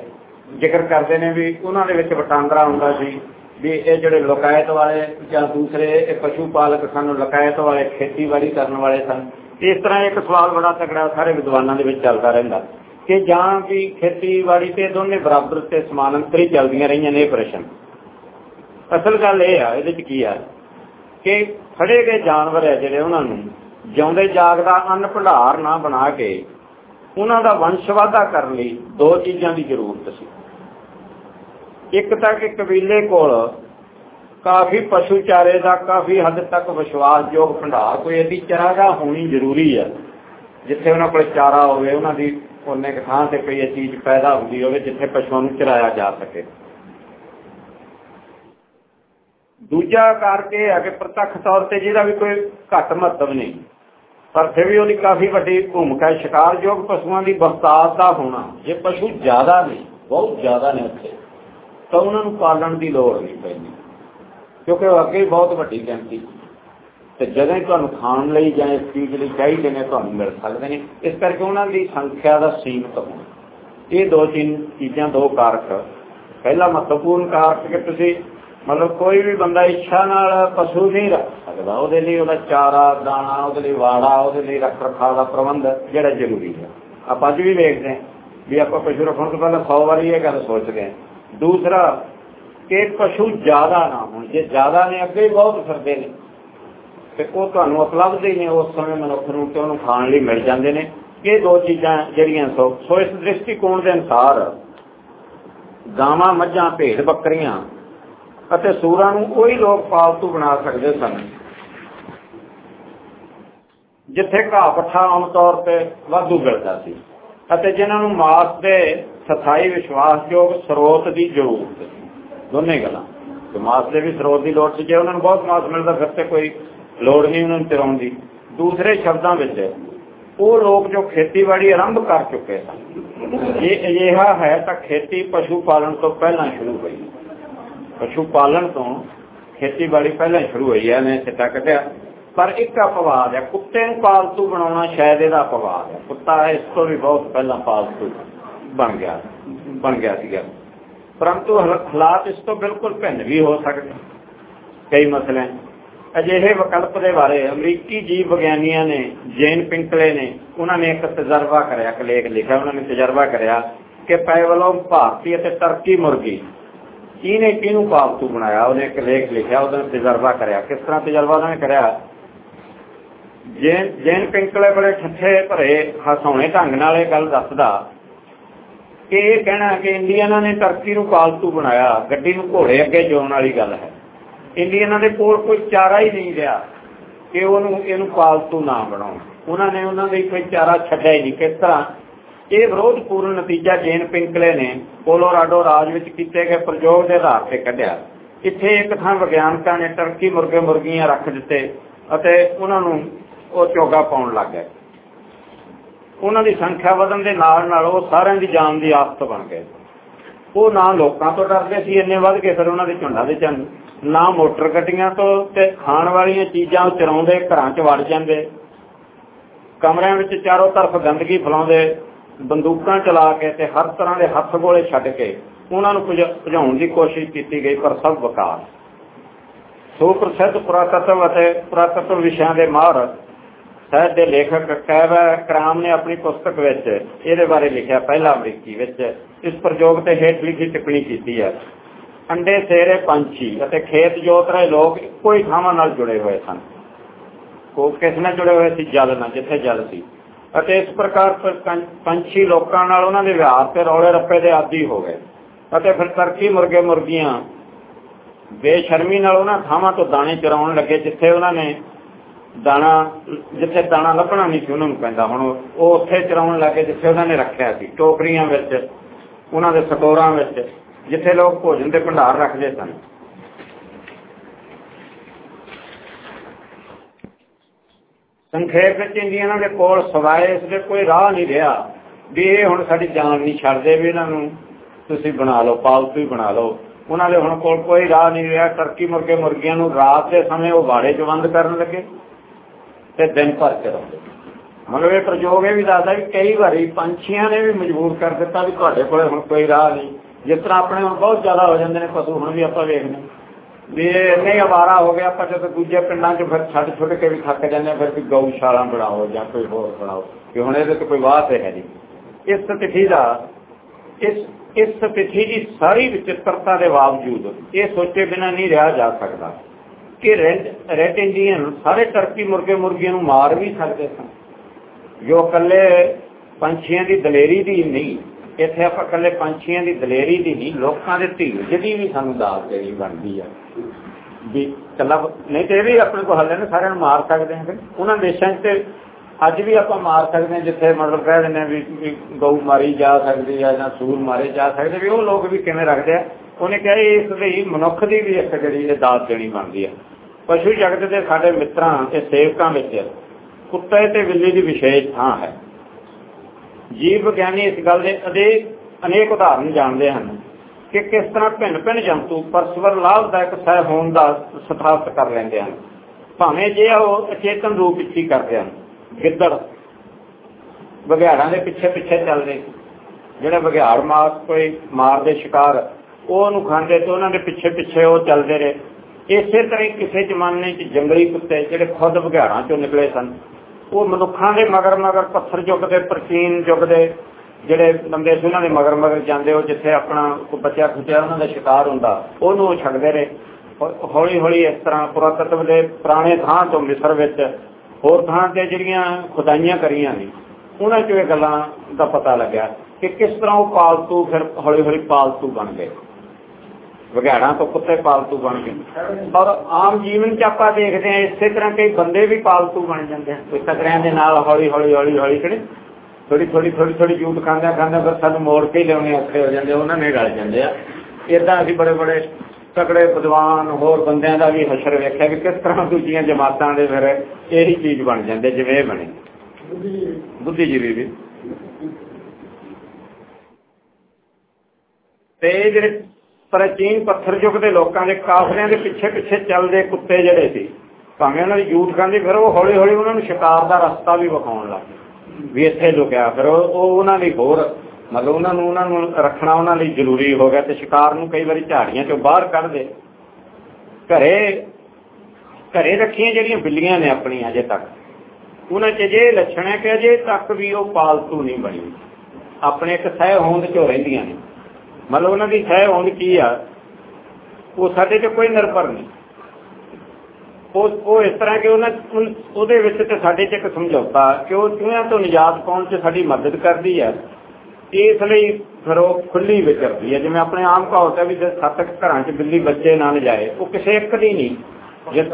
ਜ਼ਿਕਰ ਕਰਦੇ ਨੇ ਵੀ ਉਹਨਾਂ ਦੇ ਵਿੱਚ ਵਟਾਂਦਰਾ ਹੁੰਦਾ ਸੀ ਵੀ ਇਹ ਜਿਹੜੇ ਲਕਾਇਤ ਵਾਲੇ ਜਾਂ ਦੂਸਰੇ ਇਹ ਪਸ਼ੂ ਪਾਲਕ ਸਨ, ਲਕਾਇਤ ਵਾਲੇ, ਖੇਤੀਬਾੜੀ ਕਰਨ ਵਾਲੇ ਸਨ। ਇਸ ਤਰ੍ਹਾਂ ਇੱਕ ਸਵਾਲ ਬੜਾ ਤਕੜਾ ਸਾਰੇ ਵਿਦਵਾਨਾਂ ਦੇ ਵਿੱਚ ਚੱਲਦਾ ਰਹਿੰਦਾ ਕਿ ਜਾਂ ਵੀ ਖੇਤੀਬਾੜੀ ਤੇ ਦੋਨੇ ਬਰਾਬਰ ਤੇ ਸਮਾਨਾਂਤਰੀ ਚੱਲਦੀਆਂ ਰਹੀਆਂ ਨੇ ਇਹ ਪ੍ਰਸ਼ਨ। ਅਸਲ ਗੱਲ ਇਹ ਆ, ਇਹਦੇ ਵਿੱਚ ਕੀ ਆ? ਕਿ ਫੜੇ ਗਏ ਜਾਨਵਰ ਹੈ ਜਿਹੜੇ ਉਹਨਾਂ ਨੂੰ ਜਿਉਂਦੇ ਜਾਗਦਾ ਅੰਨ ਭੰਡਾਰ ਨਾ ਬਣਾ ਕੇ ਉਹਨਾਂ ਦਾ ਵੰਸ਼ ਵਾਧਾ ਕਰਨ ਲਈ ਦੋ ਚੀਜ਼ਾਂ ਦੀ ਜ਼ਰੂਰਤ ਸੀ। ਇੱਕ ਤੱਕ ਕਬੀਲੇ ਕੋਲ ਕਾਫੀ ਪਸ਼ੂ ਚਾਰੇ ਦਾ ਕਾਫੀ ਹੱਦ ਤੱਕ ਵਿਸ਼ਵਾਸਯੋਗ ਭੰਡਾਰ ਕੋਈ ਇਹਦੀ ਚਰਾਗਾ ਹੋਣੀ ਜ਼ਰੂਰੀ ਹੈ ਜਿੱਥੇ ਉਹਨਾਂ ਕੋਲ ਚਾਰਾ ਹੋਵੇ, ਉਹਨਾਂ ਦੀ ਉਹਨੇ ਥਾਂ ਤੇ ਕੋਈ ਇਹ ਚੀਜ਼ ਪੈਦਾ ਹੁੰਦੀ ਹੋਵੇ ਜਿੱਥੇ ਪਸ਼ੂਆਂ ਨੂੰ ਚਰਾਇਆ ਜਾ ਸਕੇ। ਦੂਜਾ ਕਰਕੇ ਹੈ ਕਿ ਪ੍ਰਤੱਖ ਤੌਰ ਤੇ ਜਿਹਦਾ ਵੀ ਕੋਈ ਘੱਟ ਮਹੱਤਵ ਨਹੀਂ। ਪਰ ਫਿਰ ਵੀ ਉਹਦੀ ਕਾਫੀ ਵੱਡੀ ਭੂਮਿਕਾ ਹੈ। ਸ਼ਿਕਾਰਯੋਗ ਪਸ਼ੂਆਂ ਦੀ ਬਖਤਾਰ ਦਾ ਹੋਣਾ, ਜੇ ਪਸ਼ੂ ਜ਼ਿਆਦਾ ਨੇ, ਬਹੁਤ ਜ਼ਿਆਦਾ ਨੇ ਉੱਥੇ, ਤਾਂ ਉਹਨਾਂ ਨੂੰ ਪਾਲਣ ਦੀ ਲੋੜ ਨਹੀਂ ਪੈਂਦੀ। ਕਿਉਂਕਿ ਉਹ ਅੱਗੇ ਬਹੁਤ ਵੱਡੀ ਗਿਣਤੀ। ਤੇ ਜਦੋਂ ਤੁਹਾਨੂੰ ਖਾਣ ਲਈ ਜਾਂ ਇਸ ਚੀਜ਼ ਲਈ ਚਾਹੀਦੇ ਨੇ, ਤੁਹਾਨੂੰ ਮਿਲ ਸਕਦੇ ਨੇ। ਇਸ ਕਰਕੇ ਉਹਨਾਂ ਦੀ ਸੰਖਿਆ ਦਾ ਸੀਮਤ ਹੋਣਾ। ਇਹ ਦੋ ਤਿੰਨ ਚੀਜ਼ਾਂ, ਦੋ ਕਾਰਕ। ਪਹਿਲਾ ਮਹੱਤਵਪੂਰਨ ਕਾਰਕ ਕਿ ਤੁਸੀਂ ਮਤਲਬ ਕੋਈ ਵੀ ਬੰਦਾ ਇੱਛਾ ਨਾਲ ਪਸ਼ੂ ਨਹੀਂ ਰੱਖ ਸਕਦਾ, ਉਹਦੇ ਲਈ ਉਹਦਾ ਚਾਰਾ, ਦਾਣਾ, ਉਹਦੇ ਲਈ ਵਾੜਾ, ਉਹਦੇ ਲਈ ਰੱਖ ਰਖਾਅ ਦਾ ਪ੍ਰਬੰਧ ਜਿਹੜਾ ਜ਼ਰੂਰੀ ਹੈ। ਆਪਾਂ ਅੱਜ ਵੀ ਵੇਖਦੇ ਹਾਂ ਵੀ ਆਪਾਂ ਪਸ਼ੂ ਰੱਖਣ ਤੋਂ ਪਹਿਲਾਂ 100 ਵਾਰੀ ਇਹ ਗੱਲ ਸੋਚਦੇ ਹਾਂ। ਦੂਸਰਾ, ਕਿ ਪਸ਼ੂ ਜ਼ਿਆਦਾ ਨਾ ਹੋਣ, ਜੇ ਜ਼ਿਆਦਾ ਨੇ ਅੱਗੇ ਹੀ ਬਹੁਤ ਫਿਰਦੇ ਨੇ, ਤੇ ਉਹ ਤੁਹਾਨੂੰ ਉਪਲਬਧ ਹੀ ਨੇ ਉਸ ਸਮੇਂ ਮਨੁੱਖ ਨੂੰ ਤੇ ਉਹਨੂੰ ਖਾਣ ਲਈ ਮਿਲ ਜਾਂਦੇ ਨੇ। ਇਹ ਦੋ ਚੀਜ਼ਾਂ ਜਿਹੜੀਆਂ ਸੋ ਸੋ ਇਸ ਦ੍ਰਿਸ਼ਟੀਕੋਣ ਦੇ ਅਨਸਾਰ ਗਾਵਾਂ, ਮੱਝਾਂ, ਭੇਡ, ਬੱਕਰੀਆਂ ਅਤੇ ਸੂਰਾਂ ਨੂੰ ਉਹੀ ਲੋਕ ਪਾਲਤੂ ਬਣਾ ਸਕਦੇ ਸਨ। ਜਿੱਥੇ ਘਾਹ ਪੱਠਾ ਆਮ ਤੌਰ ਤੇ ਵਾਧੂ ਮਿਲਦਾ ਸੀ ਅਤੇ ਜਿਨ੍ਹਾਂ ਨੂੰ ਮਾਸ ਦੇ ਸਥਾਈ ਵਿਸ਼ਵਾਸਯੋਗ ਸਰੋਤ ਦੀ ਜ਼ਰੂਰਤ ਸੀ। ਦੋਨੇ ਗੱਲਾਂ। ਤੇ ਮਾਸ ਦੇ ਵੀ ਸਰੋਤ ਦੀ ਲੋੜ ਸੀ। ਜੇ ਉਹਨਾਂ ਨੂੰ ਬਹੁਤ ਮਾਸ ਮਿਲਦਾ, ਫਿਰ ਤੇ ਕੋਈ ਲੋੜ ਨਹੀਂ ਉਹਨਾਂ ਨੂੰ ਚਰਾਉਣ ਦੀ। ਦੂਸਰੇ ਸ਼ਬਦਾਂ ਵਿੱਚ, ਉਹ ਲੋਕ ਜੋ ਖੇਤੀਬਾੜੀ ਆਰੰਭ ਕਰ ਚੁੱਕੇ ਸਨ। ਇਹ ਅਜਿਹਾ ਹੈ ਤਾਂ ਖੇਤੀ ਪਸ਼ੂ ਪਾਲਣ ਤੋਂ ਪਹਿਲਾਂ ਸ਼ੁਰੂ ਹੋਈ। ਪਸ਼ੂ ਪਾਲਣ ਤੋਂ ਖੇਤੀਬਾੜੀ ਪਹਿਲਾਂ ਸ਼ੁਰੂ ਹੋਈ ਹੈ ਨੇ ਸਿੱਟਾ ਕੱਢਿਆ। ਪਰ ਇੱਕ ਅਪਵਾਦ ਹੈ ਕੁੱਤੇ ਨੂੰ ਪਾਲਤੂ ਬਣਾਉਣਾ ਸ਼ਾਇਦ ਇਹਦਾ ਅਪਵਾਦ ਹੈ ਕੁੱਤਾ ਇਸ ਤੋਂ ਵੀ ਬਹੁਤ ਪਹਿਲਾਂ ਪਾਲਤੂ ਬਣ ਗਿਆ ਬਣ ਗਿਆ ਸੀਗਾ। ਪਰੰਤੂ ਹਾਲਾਤ ਇਸ ਤੋਂ ਬਿਲਕੁਲ ਭਿੰਨ ਵੀ ਹੋ ਸਕਦੇ ਕਈ ਮਸਲੇ। ਅਜਿਹੇ ਵਿਕਲਪ ਦੇ ਬਾਰੇ ਅਮਰੀਕੀ ਜੀਵ ਵਿਗਿਆਨੀਆਂ ਨੇ, ਜੇਨ ਪਿੰਕਲੇ ਨੇ, ਉਹਨਾਂ ਨੇ ਇੱਕ ਤਜਰਬਾ ਕਰਿਆ, ਇੱਕ ਲੇਖ ਲਿਖਿਆ, ਉਹਨਾਂ ਨੇ ਤਜਰਬਾ ਕਰਿਆ ਕਿ ਪੈਵਲੋਂ ਭਾਰਤੀ ਅਤੇ ਟਰਕੀ ਮੁਰਗੀ ਕਿਹਨੇ ਕਿਹਨੂੰ ਪਾਲਤੂ ਬਣਾਇਆ? ਉਹਨੇ ਇੱਕ ਲੇਖ ਲਿਖਿਆ, ਉਹਦਾ ਤਜਰਬਾ ਕਰਿਆ। ਕਿਸ ਤਰ੍ਹਾਂ ਤਜਰਬਾ ਉਹਨੇ ਕਰਿਆ? ਜੇਨ ਜੇਨ ਪਿੰਕਲੇ ਬੜੇ ਠੱਠੇ ਭਰੇ ਹਸਾਉਣੇ ਢੰਗ ਨਾਲ ਇਹ ਗੱਲ ਦੱਸਦਾ ਕਿ ਇਹ ਕਹਿਣਾ ਕਿ ਇੰਡੀਅਨਾਂ ਨੇ ਟਰਕੀ ਨੂੰ ਪਾਲਤੂ ਬਣਾਇਆ, ਗੱਡੀ ਨੂੰ ਘੋੜੇ ਅੱਗੇ ਜੋਣ ਵਾਲੀ ਗੱਲ ਹੈ। ਇੰਡੀਅਨਾਂ ਦੇ ਕੋਲ ਕੋਈ ਚਾਰਾ ਹੀ ਨਹੀਂ ਰਿਹਾ ਕਿ ਉਹਨੂੰ ਇਹਨੂੰ ਪਾਲਤੂ ਨਾ ਬਣਾਉਣ। ਉਹਨਾਂ ਨੇ ਉਹਨਾਂ ਦੇ ਕੋਈ ਚਾਰਾ ਛੱਡਿਆ ਹੀ ਨਹੀਂ। ਕਿਸ ਤਰ੍ਹਾਂ ਇਹ ਵਿਰੋਧਪੂਰਨ ਨਤੀਜਾ ਜੇਨ ਪਿੰਕਲੇ ਨੇ ਕੋਲੋਰਾਡੋ ਰਾਜ ਵਿੱਚ ਕੀਤੇ ਗਏ ਪ੍ਰਯੋਗ ਦੇ ਆਧਾਰ ਤੇ ਕੱਢਿਆ। ਇੱਥੇ ਇੱਕ ਥਾਂ ਵਿਗਿਆਨਕਾਂ ਨੇ ਟਰਕੀ ਮੁਰਗੇ ਮੁਰਗੀਆਂ ਰੱਖ ਦਿੱਤੇ ਅਤੇ ਉਹਨਾਂ ਨੂੰ ਉਹ ਚੋਗਾ ਪਾਉਣ ਲੱਗ ਗਏ। ਉਹਨਾਂ ਦੀ ਸੰਖਿਆ ਵਧਣ ਦੇ ਨਾਲ ਨਾਲ ਉਹ ਸਾਰਿਆਂ ਦੀ ਜਾਨ ਦੀ ਆਸਤ ਬਣ ਗਏ। ਉਹ ਨਾ ਲੋਕਾਂ ਤੋਂ ਡਰਦੇ ਸੀ, ਇੰਨੇ ਵੱਧ ਕੇ ਫਿਰ ਉਹਨਾਂ ਦੇ ਝੁੰਡਾਂ ਦੇ ਚੰਨ ਨਾ ਮੋਟਰ ਗੱਡੀਆਂ ਤੋਂ ਤੇ ਖਾਣ ਵਾਲੀਆਂ ਚੀਜ਼ਾਂ ਉਹ ਚਰਾਉਂਦੇ, ਘਰਾਂ 'ਚ ਵੜ ਜਾਂਦੇ। ਕਮਰਿਆਂ ਵਿੱਚ ਚਾਰੋਂ ਤਰਫ ਗੰਦਗੀ ਫੈਲਾਉਂਦੇ। ਬੰਦੂਕਾਂ ਚਲਾ ਕੇ ਤੇ ਹਰ ਤਰ੍ਹਾਂ ਦੇ ਹੱਥ ਗੋਲੇ ਛੱਡ ਕੇ ਉਹਨਾਂ ਨੂੰ ਭਜਾਉਣ ਦੀ ਕੋਸ਼ਿਸ਼ ਕੀਤੀ ਗਈ, ਪਰ ਸਭ ਬਕਾਰ। ਸੋ ਪ੍ਰਸਿੱਧ ਪੁਰਾਤਤਵ ਅਤੇ ਪੁਰਾਤਤਵ ਵਿਸ਼ਿਆਂ ਦੇ ਮਾਹਰ ਸਾਹਿਤ ਦੇ ਲੇਖਕ ਕੈਵਾ ਕਰਾਮ ਨੇ ਆਪਣੀ ਪੁਸਤਕ ਵਿੱਚ ਇਹਦੇ ਬਾਰੇ ਲਿਖਿਆ, ਪਹਿਲਾ ਅਮਰੀਕੀ ਵਿੱਚ। ਇਸ ਪ੍ਰਯੋਗ ਤੇ ਹੇਠ ਲਿਖੀ ਟਿੱਪਣੀ ਕੀਤੀ ਹੈ। ਅੰਡੇ, ਸੇਰੇ, ਪੰਛੀ ਅਤੇ ਖੇਤ ਜੋਤ ਰਹੇ ਲੋਕ ਇੱਕੋ ਹੀ ਥਾਵਾਂ ਨਾਲ ਜੁੜੇ ਹੋਏ ਸਨ। ਕੋ, ਕਿਸ ਨਾਲ ਜੁੜੇ ਹੋਏ ਸੀ? ਜਲ ਨਾਲ, ਜਿੱਥੇ ਜਲ ਸੀ। ਅਤੇ ਇਸ ਪ੍ਰਕਾਰ ਪੰਛੀ ਲੋਕਾਂ ਨਾਲ ਉਹਨਾਂ ਦੇ ਵਿਹਾਰ ਤੇ ਰੌਲੇ ਰੱਪੇ ਦੇ ਆਦੀ ਹੋ ਗਏ। ਅਤੇ ਫਿਰ ਤਰਕੀ ਮੁਰਗੇ ਮੁਰਗੀਆਂ ਬੇਸ਼ਰਮੀ ਨਾਲ ਉਹਨਾਂ ਥਾਵਾਂ ਤੋਂ ਦਾਣੇ ਚਰਾਉਣ ਲੱਗੇ, ਜਿੱਥੇ ਉਹਨਾਂ ਨੇ ਦਾਣਾ, ਜਿੱਥੇ ਦਾਣਾ ਲੱਭਣਾ ਨਹੀਂ ਸੀ ਉਹਨਾਂ ਨੂੰ ਪੈਂਦਾ। ਹੁਣ ਉਹ ਉੱਥੇ ਚਰਾਉਣ ਲੱਗੇ ਜਿੱਥੇ ਉਹਨਾਂ ਨੇ ਰੱਖਿਆ ਸੀ, ਟੋਕਰੀਆਂ ਵਿੱਚ, ਉਹਨਾਂ ਦੇ ਸਟੋਰਾਂ ਵਿੱਚ, ਜਿੱਥੇ ਲੋਕ ਭੋਜਨ ਦੇ ਭੰਡਾਰ ਰੱਖਦੇ ਸਨ। ਸੰਖੇਪ ਵਿੱਚ ਇੰਡੀਅਨਾਂ ਦੇ ਕੋਲ ਸਵਾਏ, ਇਸ ਦੇ ਕੋਈ ਰਾਹ ਨਹੀਂ ਰਿਹਾ ਵੀ ਇਹ ਹੁਣ ਸਾਡੀ ਜਾਨ ਨਹੀਂ ਛੱਡਦੇ ਵੀ ਇਹਨਾਂ ਨੂੰ। ਤੁਸੀਂ ਬਣਾ ਲਓ, ਪਾਲਤੂ ਹੀ ਬਣਾ ਲਓ। ਉਹਨਾਂ ਦੇ ਹੁਣ ਕੋਲ ਕੋਈ ਰਾਹ ਨਹੀਂ ਰਿਹਾ। ਟਰਕੀ ਮੁਰਗੇ ਮੁਰਗੀਆਂ ਨੂੰ ਰਾਤ ਦੇ ਸਮੇਂ ਉਹ ਬਾੜੇ 'ਚ ਬੰਦ ਕਰਨ ਲੱਗੇ ਤੇ ਦਿਨ ਭਰ ਕੇ ਰਹਿੰਦੇ ਮਤਲਬ ਇਹ ਪ੍ਰਯੋਗ ਇਹ ਵੀ ਦੱਸਦਾ ਵੀ ਕਈ ਵਾਰੀ ਪੰਛੀਆਂ ਨੇ ਵੀ ਮਜਬੂਰ ਕਰ ਦਿੱਤਾ ਵੀ ਤੁਹਾਡੇ ਕੋਲੇ ਹੁਣ ਕੋਈ ਰਾਹ ਨਹੀਂ। ਜਿਸ ਤਰ੍ਹਾਂ ਆਪਣੇ ਹੁਣ ਬਹੁਤ ਜ਼ਿਆਦਾ ਹੋ ਜਾਂਦੇ ਨੇ ਪਸ਼ੂ, ਹੁਣ ਵੀ ਆਪਾਂ ਵੇਖਦੇ ਵੀ ਇਹ ਇੰਨੇ ਹੋ ਗਿਆ ਆਪਾਂ ਜਦੋਂ ਦੂਜੇ ਪਿੰਡਾਂ 'ਚ ਫਿਰ ਛੱਡ ਛੁੱਟ ਕੇ ਵੀ ਥੱਕ ਜਾਂਦੇ ਫਿਰ ਵੀ ਗਊਸ਼ਾਲਾ ਬਣਾਓ ਜਾਂ ਕੋਈ ਹੋਰ ਬਣਾਓ ਕਿ ਹੁਣ ਇਹਦੇ ਤੇ ਕੋਈ ਵਾਹ ਹੈ ਨਹੀਂ। ਇਸ ਤਿਥੀ ਦਾ, ਇਸ ਇਸ ਤਿਥੀ ਦੀ ਸਾਰੀ ਵਿਚਿੱਤਰਤਾ ਦੇ ਬਾਵਜੂਦ ਇਹ ਸੋਚੇ ਬਿਨਾ ਨਹੀਂ ਰਿਹਾ ਜਾ ਸਕਦਾ ਕਿ ਰੈਡ ਰੈਡ ਇੰਡੀਅਨ ਸਾਰੇ ਟਰਕੀ ਮੁਰਗੇ ਮੁਰਗੀਆਂ ਨੂੰ ਮਾਰ ਵੀ ਸਕਦੇ ਸਨ। ਜੋ ਕੱਲੇ ਪੰਛੀਆਂ ਦੀ ਦਲੇਰੀ ਦੀ ਨਹੀਂ ਇੱਥੇ ਆਪਾਂ ਕੱਲੇ ਪੰਛੀਆਂ ਦੀ ਦਲੇਰੀ ਦੀ ਨਹੀਂ, ਲੋਕਾਂ ਦੇ ਧੀਰਜ ਦੀ ਵੀ ਸਾਨੂੰ ਦਾਤ ਦੇਣੀ ਬਣਦੀ ਆ। ਵੀ ਕੱਲਾ ਨਹੀਂ ਤੇ ਇਹ ਵੀ ਆਪਣੇ ਕੋਲ ਹੱਲ ਨੇ, ਸਾਰਿਆਂ ਨੂੰ ਮਾਰ ਸਕਦੇ ਹਾਂ ਉਹਨਾਂ ਦੇਸ਼ਾਂ 'ਚ ਤੇ ਅੱਜ ਵੀ ਆਪਾਂ ਮਾਰ ਸਕਦੇ ਹਾਂ, ਜਿੱਥੇ ਮਤਲਬ ਕਹਿ ਦਿੰਦੇ ਵੀ ਗਊ ਮਾਰੀ ਜਾ ਸਕਦੀ ਆ ਜਾਂ ਸੂਰ ਮਾਰੇ ਜਾ ਸਕਦੇ ਵੀ ਉਹ ਲੋਕ ਵੀ ਕਿਵੇਂ ਰੱਖਦੇ ਆ। ਉਹਨੇ ਕਿਹਾ ਇਸ ਲਈ ਮਨੁੱਖ ਦੀ ਵੀ ਇੱਕ ਜਿਹੜੀ ਦਾਤ ਦੇਣੀ ਬਣਦੀ ਆ। ਪਸ਼ੂ ਜਗਤ ਦੇ ਸਾਡੇ ਮਿੱਤਰਾਂ ਤੇ ਸੇਵਕਾਂ ਵਿੱਚ ਕੁੱਤੇ ਤੇ ਬਿੱਲੀ ਦੀ ਵਿਸ਼ੇਸ਼ ਥਾਂ ਹੈ। ਜੀਵ ਵਿਗਿਆਨੀ ਇਸ ਗੱਲ ਦੇ ਅਦੇ ਅਨੇਕ ਉਦਾਹਰਨ ਜਾਣਦੇ ਹਨ ਕਿ ਕਿਸ ਤਰ੍ਹਾਂ ਭਿੰਨ ਭਿੰਨ ਜੰਤੂ ਪਰਸਪਰ ਲਾਭਦਾਇਕ ਸਹਿ ਹੋਣ ਦਾ ਸਥਾਪਿਤ ਕਰ ਲੈਂਦੇ ਹਨ। ਭਾਵੇਂ ਜੇ ਉਹ ਅਚੇਤਨ ਰੂਪ ਵਿੱਚ ਹੀ ਕਰਦੇ ਹਨ। ਗਿੱਦੜ ਬਘਿਆੜਾਂ ਦੇ ਪਿੱਛੇ ਪਿੱਛੇ ਚੱਲਦੇ, ਜਿਹੜੇ ਬਘਿਆੜ ਮਾਰ ਕੋਈ ਮਾਰ ਦੇ ਸ਼ਿਕਾਰ, ਉਹ ਉਹਨੂੰ ਖਾਂਦੇ ਤੇ ਉਹਨਾਂ ਦੇ ਪਿੱਛੇ ਪਿੱਛੇ ਉਹ ਚੱਲਦੇ ਰਹੇ। ਇਸੇ ਤਰ੍ਹਾਂ ਕਿਸੇ ਜ਼ਮਾਨੇ 'ਚ ਜੰਗਲੀ ਕੁੱਤੇ ਜਿਹੜੇ ਖੁਦ ਬਘਿਆੜਾਂ 'ਚੋਂ ਨਿਕਲੇ ਸਨ ਉਹ ਮਨੁੱਖਾਂ ਦੇ ਮਗਰ ਮਗਰ ਪੱਥਰ ਯੁੱਗ ਦੇ ਪ੍ਰਾਚੀਨ ਜਿਹੜੇ ਲੰਬੇ ਉਹਨਾਂ ਦੇ ਮਗਰ ਮਗਰ ਜਾਂਦੇ, ਉਹ ਜਿੱਥੇ ਆਪਣਾ ਕੋਈ ਬੱਚਾ ਖੁੱਟਿਆ ਉਹਨਾਂ ਦਾ ਸ਼ਿਕਾਰ ਹੁੰਦਾ, ਉਹਨੂੰ ਛੱਡਦੇ ਰਹੇ। ਹੌਲੀ ਹੌਲੀ ਇਸ ਤਰ੍ਹਾਂ ਪੁਰਾਤਤਵ ਦੇ ਪੁਰਾਣੇ ਥਾਂ ਤੋਂ ਮਿਸਰ ਵਿੱਚ ਹੋਰ ਥਾਂ ਤੇ ਜਿਹੜੀਆਂ ਖੁਦਾਈਆਂ ਕਰੀਆਂ ਨੇ, ਉਹਨਾਂ 'ਚ ਇਹ ਗੱਲਾਂ ਦਾ ਪਤਾ ਲੱਗਿਆ ਕਿ ਕਿਸ ਤਰ੍ਹਾਂ ਉਹ ਪਾਲਤੂ ਫਿਰ ਹੌਲੀ ਹੌਲੀ ਪਾਲਤੂ ਬਣ ਗਏ। ਵਗੈੜਾਂ ਤੋਂ ਕੁੱਤੇ ਪਾਲਤੂ ਬਣ ਗਏ। ਔਰ ਆਮ ਜੀਵਨ 'ਚ ਆਪਾਂ ਦੇਖਦੇ ਹਾਂ, ਇਸੇ ਤਰ੍ਹਾਂ ਕਈ ਬੰਦੇ ਵੀ ਪਾਲਤੂ ਬਣ ਜਾਂਦੇ ਆ ਕੋਈ ਤਕਰਿਆਂ ਦੇ ਨਾਲ ਹੌਲੀ ਹੌਲੀ ਹੌਲੀ ਹੌਲੀ ਕਿਹੜੇ? ਥੋੜੀ ਥੋੜੀ ਥੋੜੀ ਥੋੜੀ ਜੂਟ ਖਾਂਦਾ ਖਾਂਦਾ ਫਿਰ ਸਾਨੂੰ ਮੋੜ ਕੇ ਲਿਆਉਣੇ ਔਖੇ ਹੋ ਜਾਂਦੇ ਉਹਨਾਂ ਨੇ ਰਲ ਜਾਂਦੇ ਆ। ਇਦਾਂ ਅਸੀਂ ਬੜੇ ਬੜੇ ਤਕੜੇ ਵਿਦਵਾਨ ਹੋਰ ਬੰਦਿਆਂ ਦਾ ਵੀ ਹਸ਼ਰ ਵੇਖਿਆ ਕਿ ਕਿਸ ਤਰ੍ਹਾਂ ਦੂਜੀਆਂ ਜਮਾਤਾਂ ਦੇ ਫਿਰ ਇਹੀ ਚੀਜ਼ ਬਣ ਜਾਂਦੇ ਜਿਵੇਂ ਇਹ ਬਣੇ। ਬੁੱਧੀਜੀਵੀ ਵੀ। ਤੇ ਜਿਹੜੇ ਪ੍ਰਾਚੀਨ ਪੱਥਰ ਯੁੱਗ ਦੇ ਲੋਕਾਂ ਦੇ ਕਾਫਲਿਆਂ ਦੇ ਪਿੱਛੇ ਪਿੱਛੇ ਚੱਲਦੇ ਕੁੱਤੇ ਜਿਹੜੇ ਸੀ, ਭਾਵੇਂ ਉਹਨਾਂ ਦੀ ਜੂਠ ਖਾਂਦੇ, ਫਿਰ ਉਹ ਹੌਲੀ ਹੌਲੀ ਉਹਨਾਂ ਨੂੰ ਸ਼ਿਕਾਰ ਦਾ ਰਸਤਾ ਵੀ ਵਿਖਾਉਣ ਲੱਗ ਵੀ ਇੱਥੇ ਲੁਕਿਆ, ਫਿਰ ਉਹ ਉਹਨਾਂ ਲਈ ਹੋਰ, ਮਤਲਬ ਉਹਨਾਂ ਨੂੰ ਉਹਨਾਂ ਨੂੰ ਰੱਖਣਾ ਉਹਨਾਂ ਲਈ ਜ਼ਰੂਰੀ ਹੋ ਗਿਆ ਤੇ ਸ਼ਿਕਾਰ ਨੂੰ ਕਈ ਵਾਰੀ ਝਾੜੀਆਂ ਚੋਂ ਬਾਹਰ ਕੱਢਦੇ ਘਰੇ ਘਰੇ ਰੱਖੀਆਂ ਜਿਹੜੀਆਂ ਬਿੱਲੀਆਂ ਨੇ ਆਪਣੀਆਂ ਅਜੇ ਤੱਕ। ਉਹਨਾਂ 'ਚ ਜੇ ਲੱਛਣ ਹੈ ਕਿ ਅਜੇ ਤੱਕ ਵੀ ਉਹ ਪਾਲਤੂ ਨਹੀਂ ਬਣੀ। ਆਪਣੇ ਇੱਕ ਸਹਿ ਹੋਂਦ 'ਚੋਂ ਰਹਿੰਦੀਆਂ ਨੇ। ਮਤਲਬ ਉਹਨਾਂ ਦੀ ਸਹਿ ਹੋਂਦ ਕੀ ਆ? ਉਹ ਸਾਡੇ 'ਤੇ ਕੋਈ ਨਿਰਭਰ ਨਹੀਂ। ਉਹ ਉਹ ਇਸ ਤਰ੍ਹਾਂ ਕਿ ਉਹਨਾਂ ਉਹਦੇ ਵਿੱਚ ਤੇ ਸਾਡੇ 'ਚ ਇੱਕ ਸਮਝੌਤਾ ਕਿ ਉਹ ਚੂਹਿਆਂ ਤੋਂ ਨਿਜਾਤ ਪਾਉਣ 'ਚ ਸਾਡੀ ਮਦਦ ਕਰਦੀ ਹੈ ਇਸ ਲਈ ਫਿਰ ਉਹ ਖੁੱਲੀ ਵਿਚਰਦੀ ਹੈ ਜਿਵੇਂ ਆਪਣੇ ਆਮ ਕਹਾਵਤ ਹੈ ਵੀ ਜੇ ਸੱਤ ਘਰਾਂ 'ਚ ਬਿੱਲੀ ਬੱਚੇ ਨਾ ਲਿਜਾਏ, ਉਹ ਕਿਸੇ ਇੱਕ ਦੀ ਨਹੀਂ। ਜਿਸ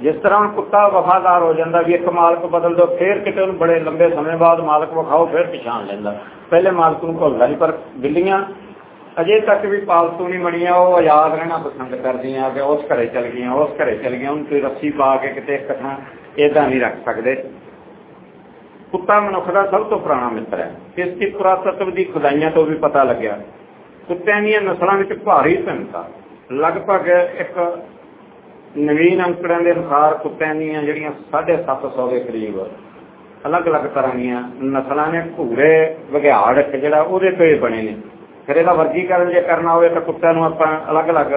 ਜਿਸ ਤਰ੍ਹਾਂ ਹੁਣ ਕੁੱਤਾ ਵਫਾਦਾਰ ਹੋ ਜਾਂਦਾ, ਵੀ ਇੱਕ ਮਾਲਕ ਬਦਲ ਦੋ, ਫੇਰ ਕਿਤੇ ਉਹਨੂੰ ਬੜੇ ਲੰਬੇ ਸਮੇਂ ਬਾਅਦ ਮਾਲਕ ਵਿਖਾਓ, ਫੇਰ ਪਛਾਣ ਲੈਂਦਾ। ਪਹਿਲੇ ਮਾਲਕ ਨੂੰ ਭੁੱਲਦਾ ਨਹੀਂ, ਪਰ ਬਿੱਲੀਆਂ ਅਜੇ ਤੱਕ ਵੀ ਪਾਲਤੂ ਨਹੀਂ ਬਣੀਆਂ, ਉਹ ਆਜ਼ਾਦ ਰਹਿਣਾ ਪਸੰਦ ਕਰਦੀਆਂ ਕਿ ਉਸ ਘਰੇ ਚਲ ਗਈਆਂ, ਉਸ ਘਰੇ ਚਲ ਗਈਆਂ, ਉਹਨੂੰ ਕੋਈ ਰੱਸੀ ਪਾ ਕੇ ਕਿਤੇ ਇੱਕ ਇਦਾਂ ਨਹੀਂ ਰੱਖ ਸਕਦੇ। ਕੁੱਤਾ ਮਨੁੱਖ ਦਾ ਸਭ ਤੋਂ ਪੁਰਾਣਾ ਮਿੱਤਰ ਹੈ। ਇਸ ਦੀ ਪੁਰਾਤਤਵ ਦੀ ਖੁਦਾਈਆਂ ਤੋਂ ਵੀ ਪਤਾ ਲੱਗਿਆ। ਕੁੱਤਿਆਂ ਦੀਆਂ ਨਸਲਾਂ ਵਿੱਚ ਭਾਰੀ ਭਿੰਨਤਾ। ਲਗਭਗ ਇੱਕ ਨਵੀਨ ਅੰਕੜਿਆਂ ਦੇ ਅਨੁਸਾਰ ਕੁੱਤਿਆਂ ਦੀਆਂ ਜਿਹੜੀਆਂ 750 ਦੇ ਕਰੀਬ ਅਲੱਗ-ਅਲੱਗ ਤਰ੍ਹਾਂ ਦੀਆਂ ਨਸਲਾਂ ਨੇ ਘੂਰੇ, ਵਗਿਆੜ ਜਿਹੜਾ ਉਹਦੇ ਤੋਂ ਬਣੇ ਨੇ। ਫਿਰ ਇਹਦਾ ਵਰਗੀਕਰਨ ਜੇ ਕਰਨਾ ਹੋਵੇ ਤਾਂ ਕੁੱਤਿਆਂ ਨੂੰ ਆਪਾਂ ਅਲੱਗ-ਅਲੱਗ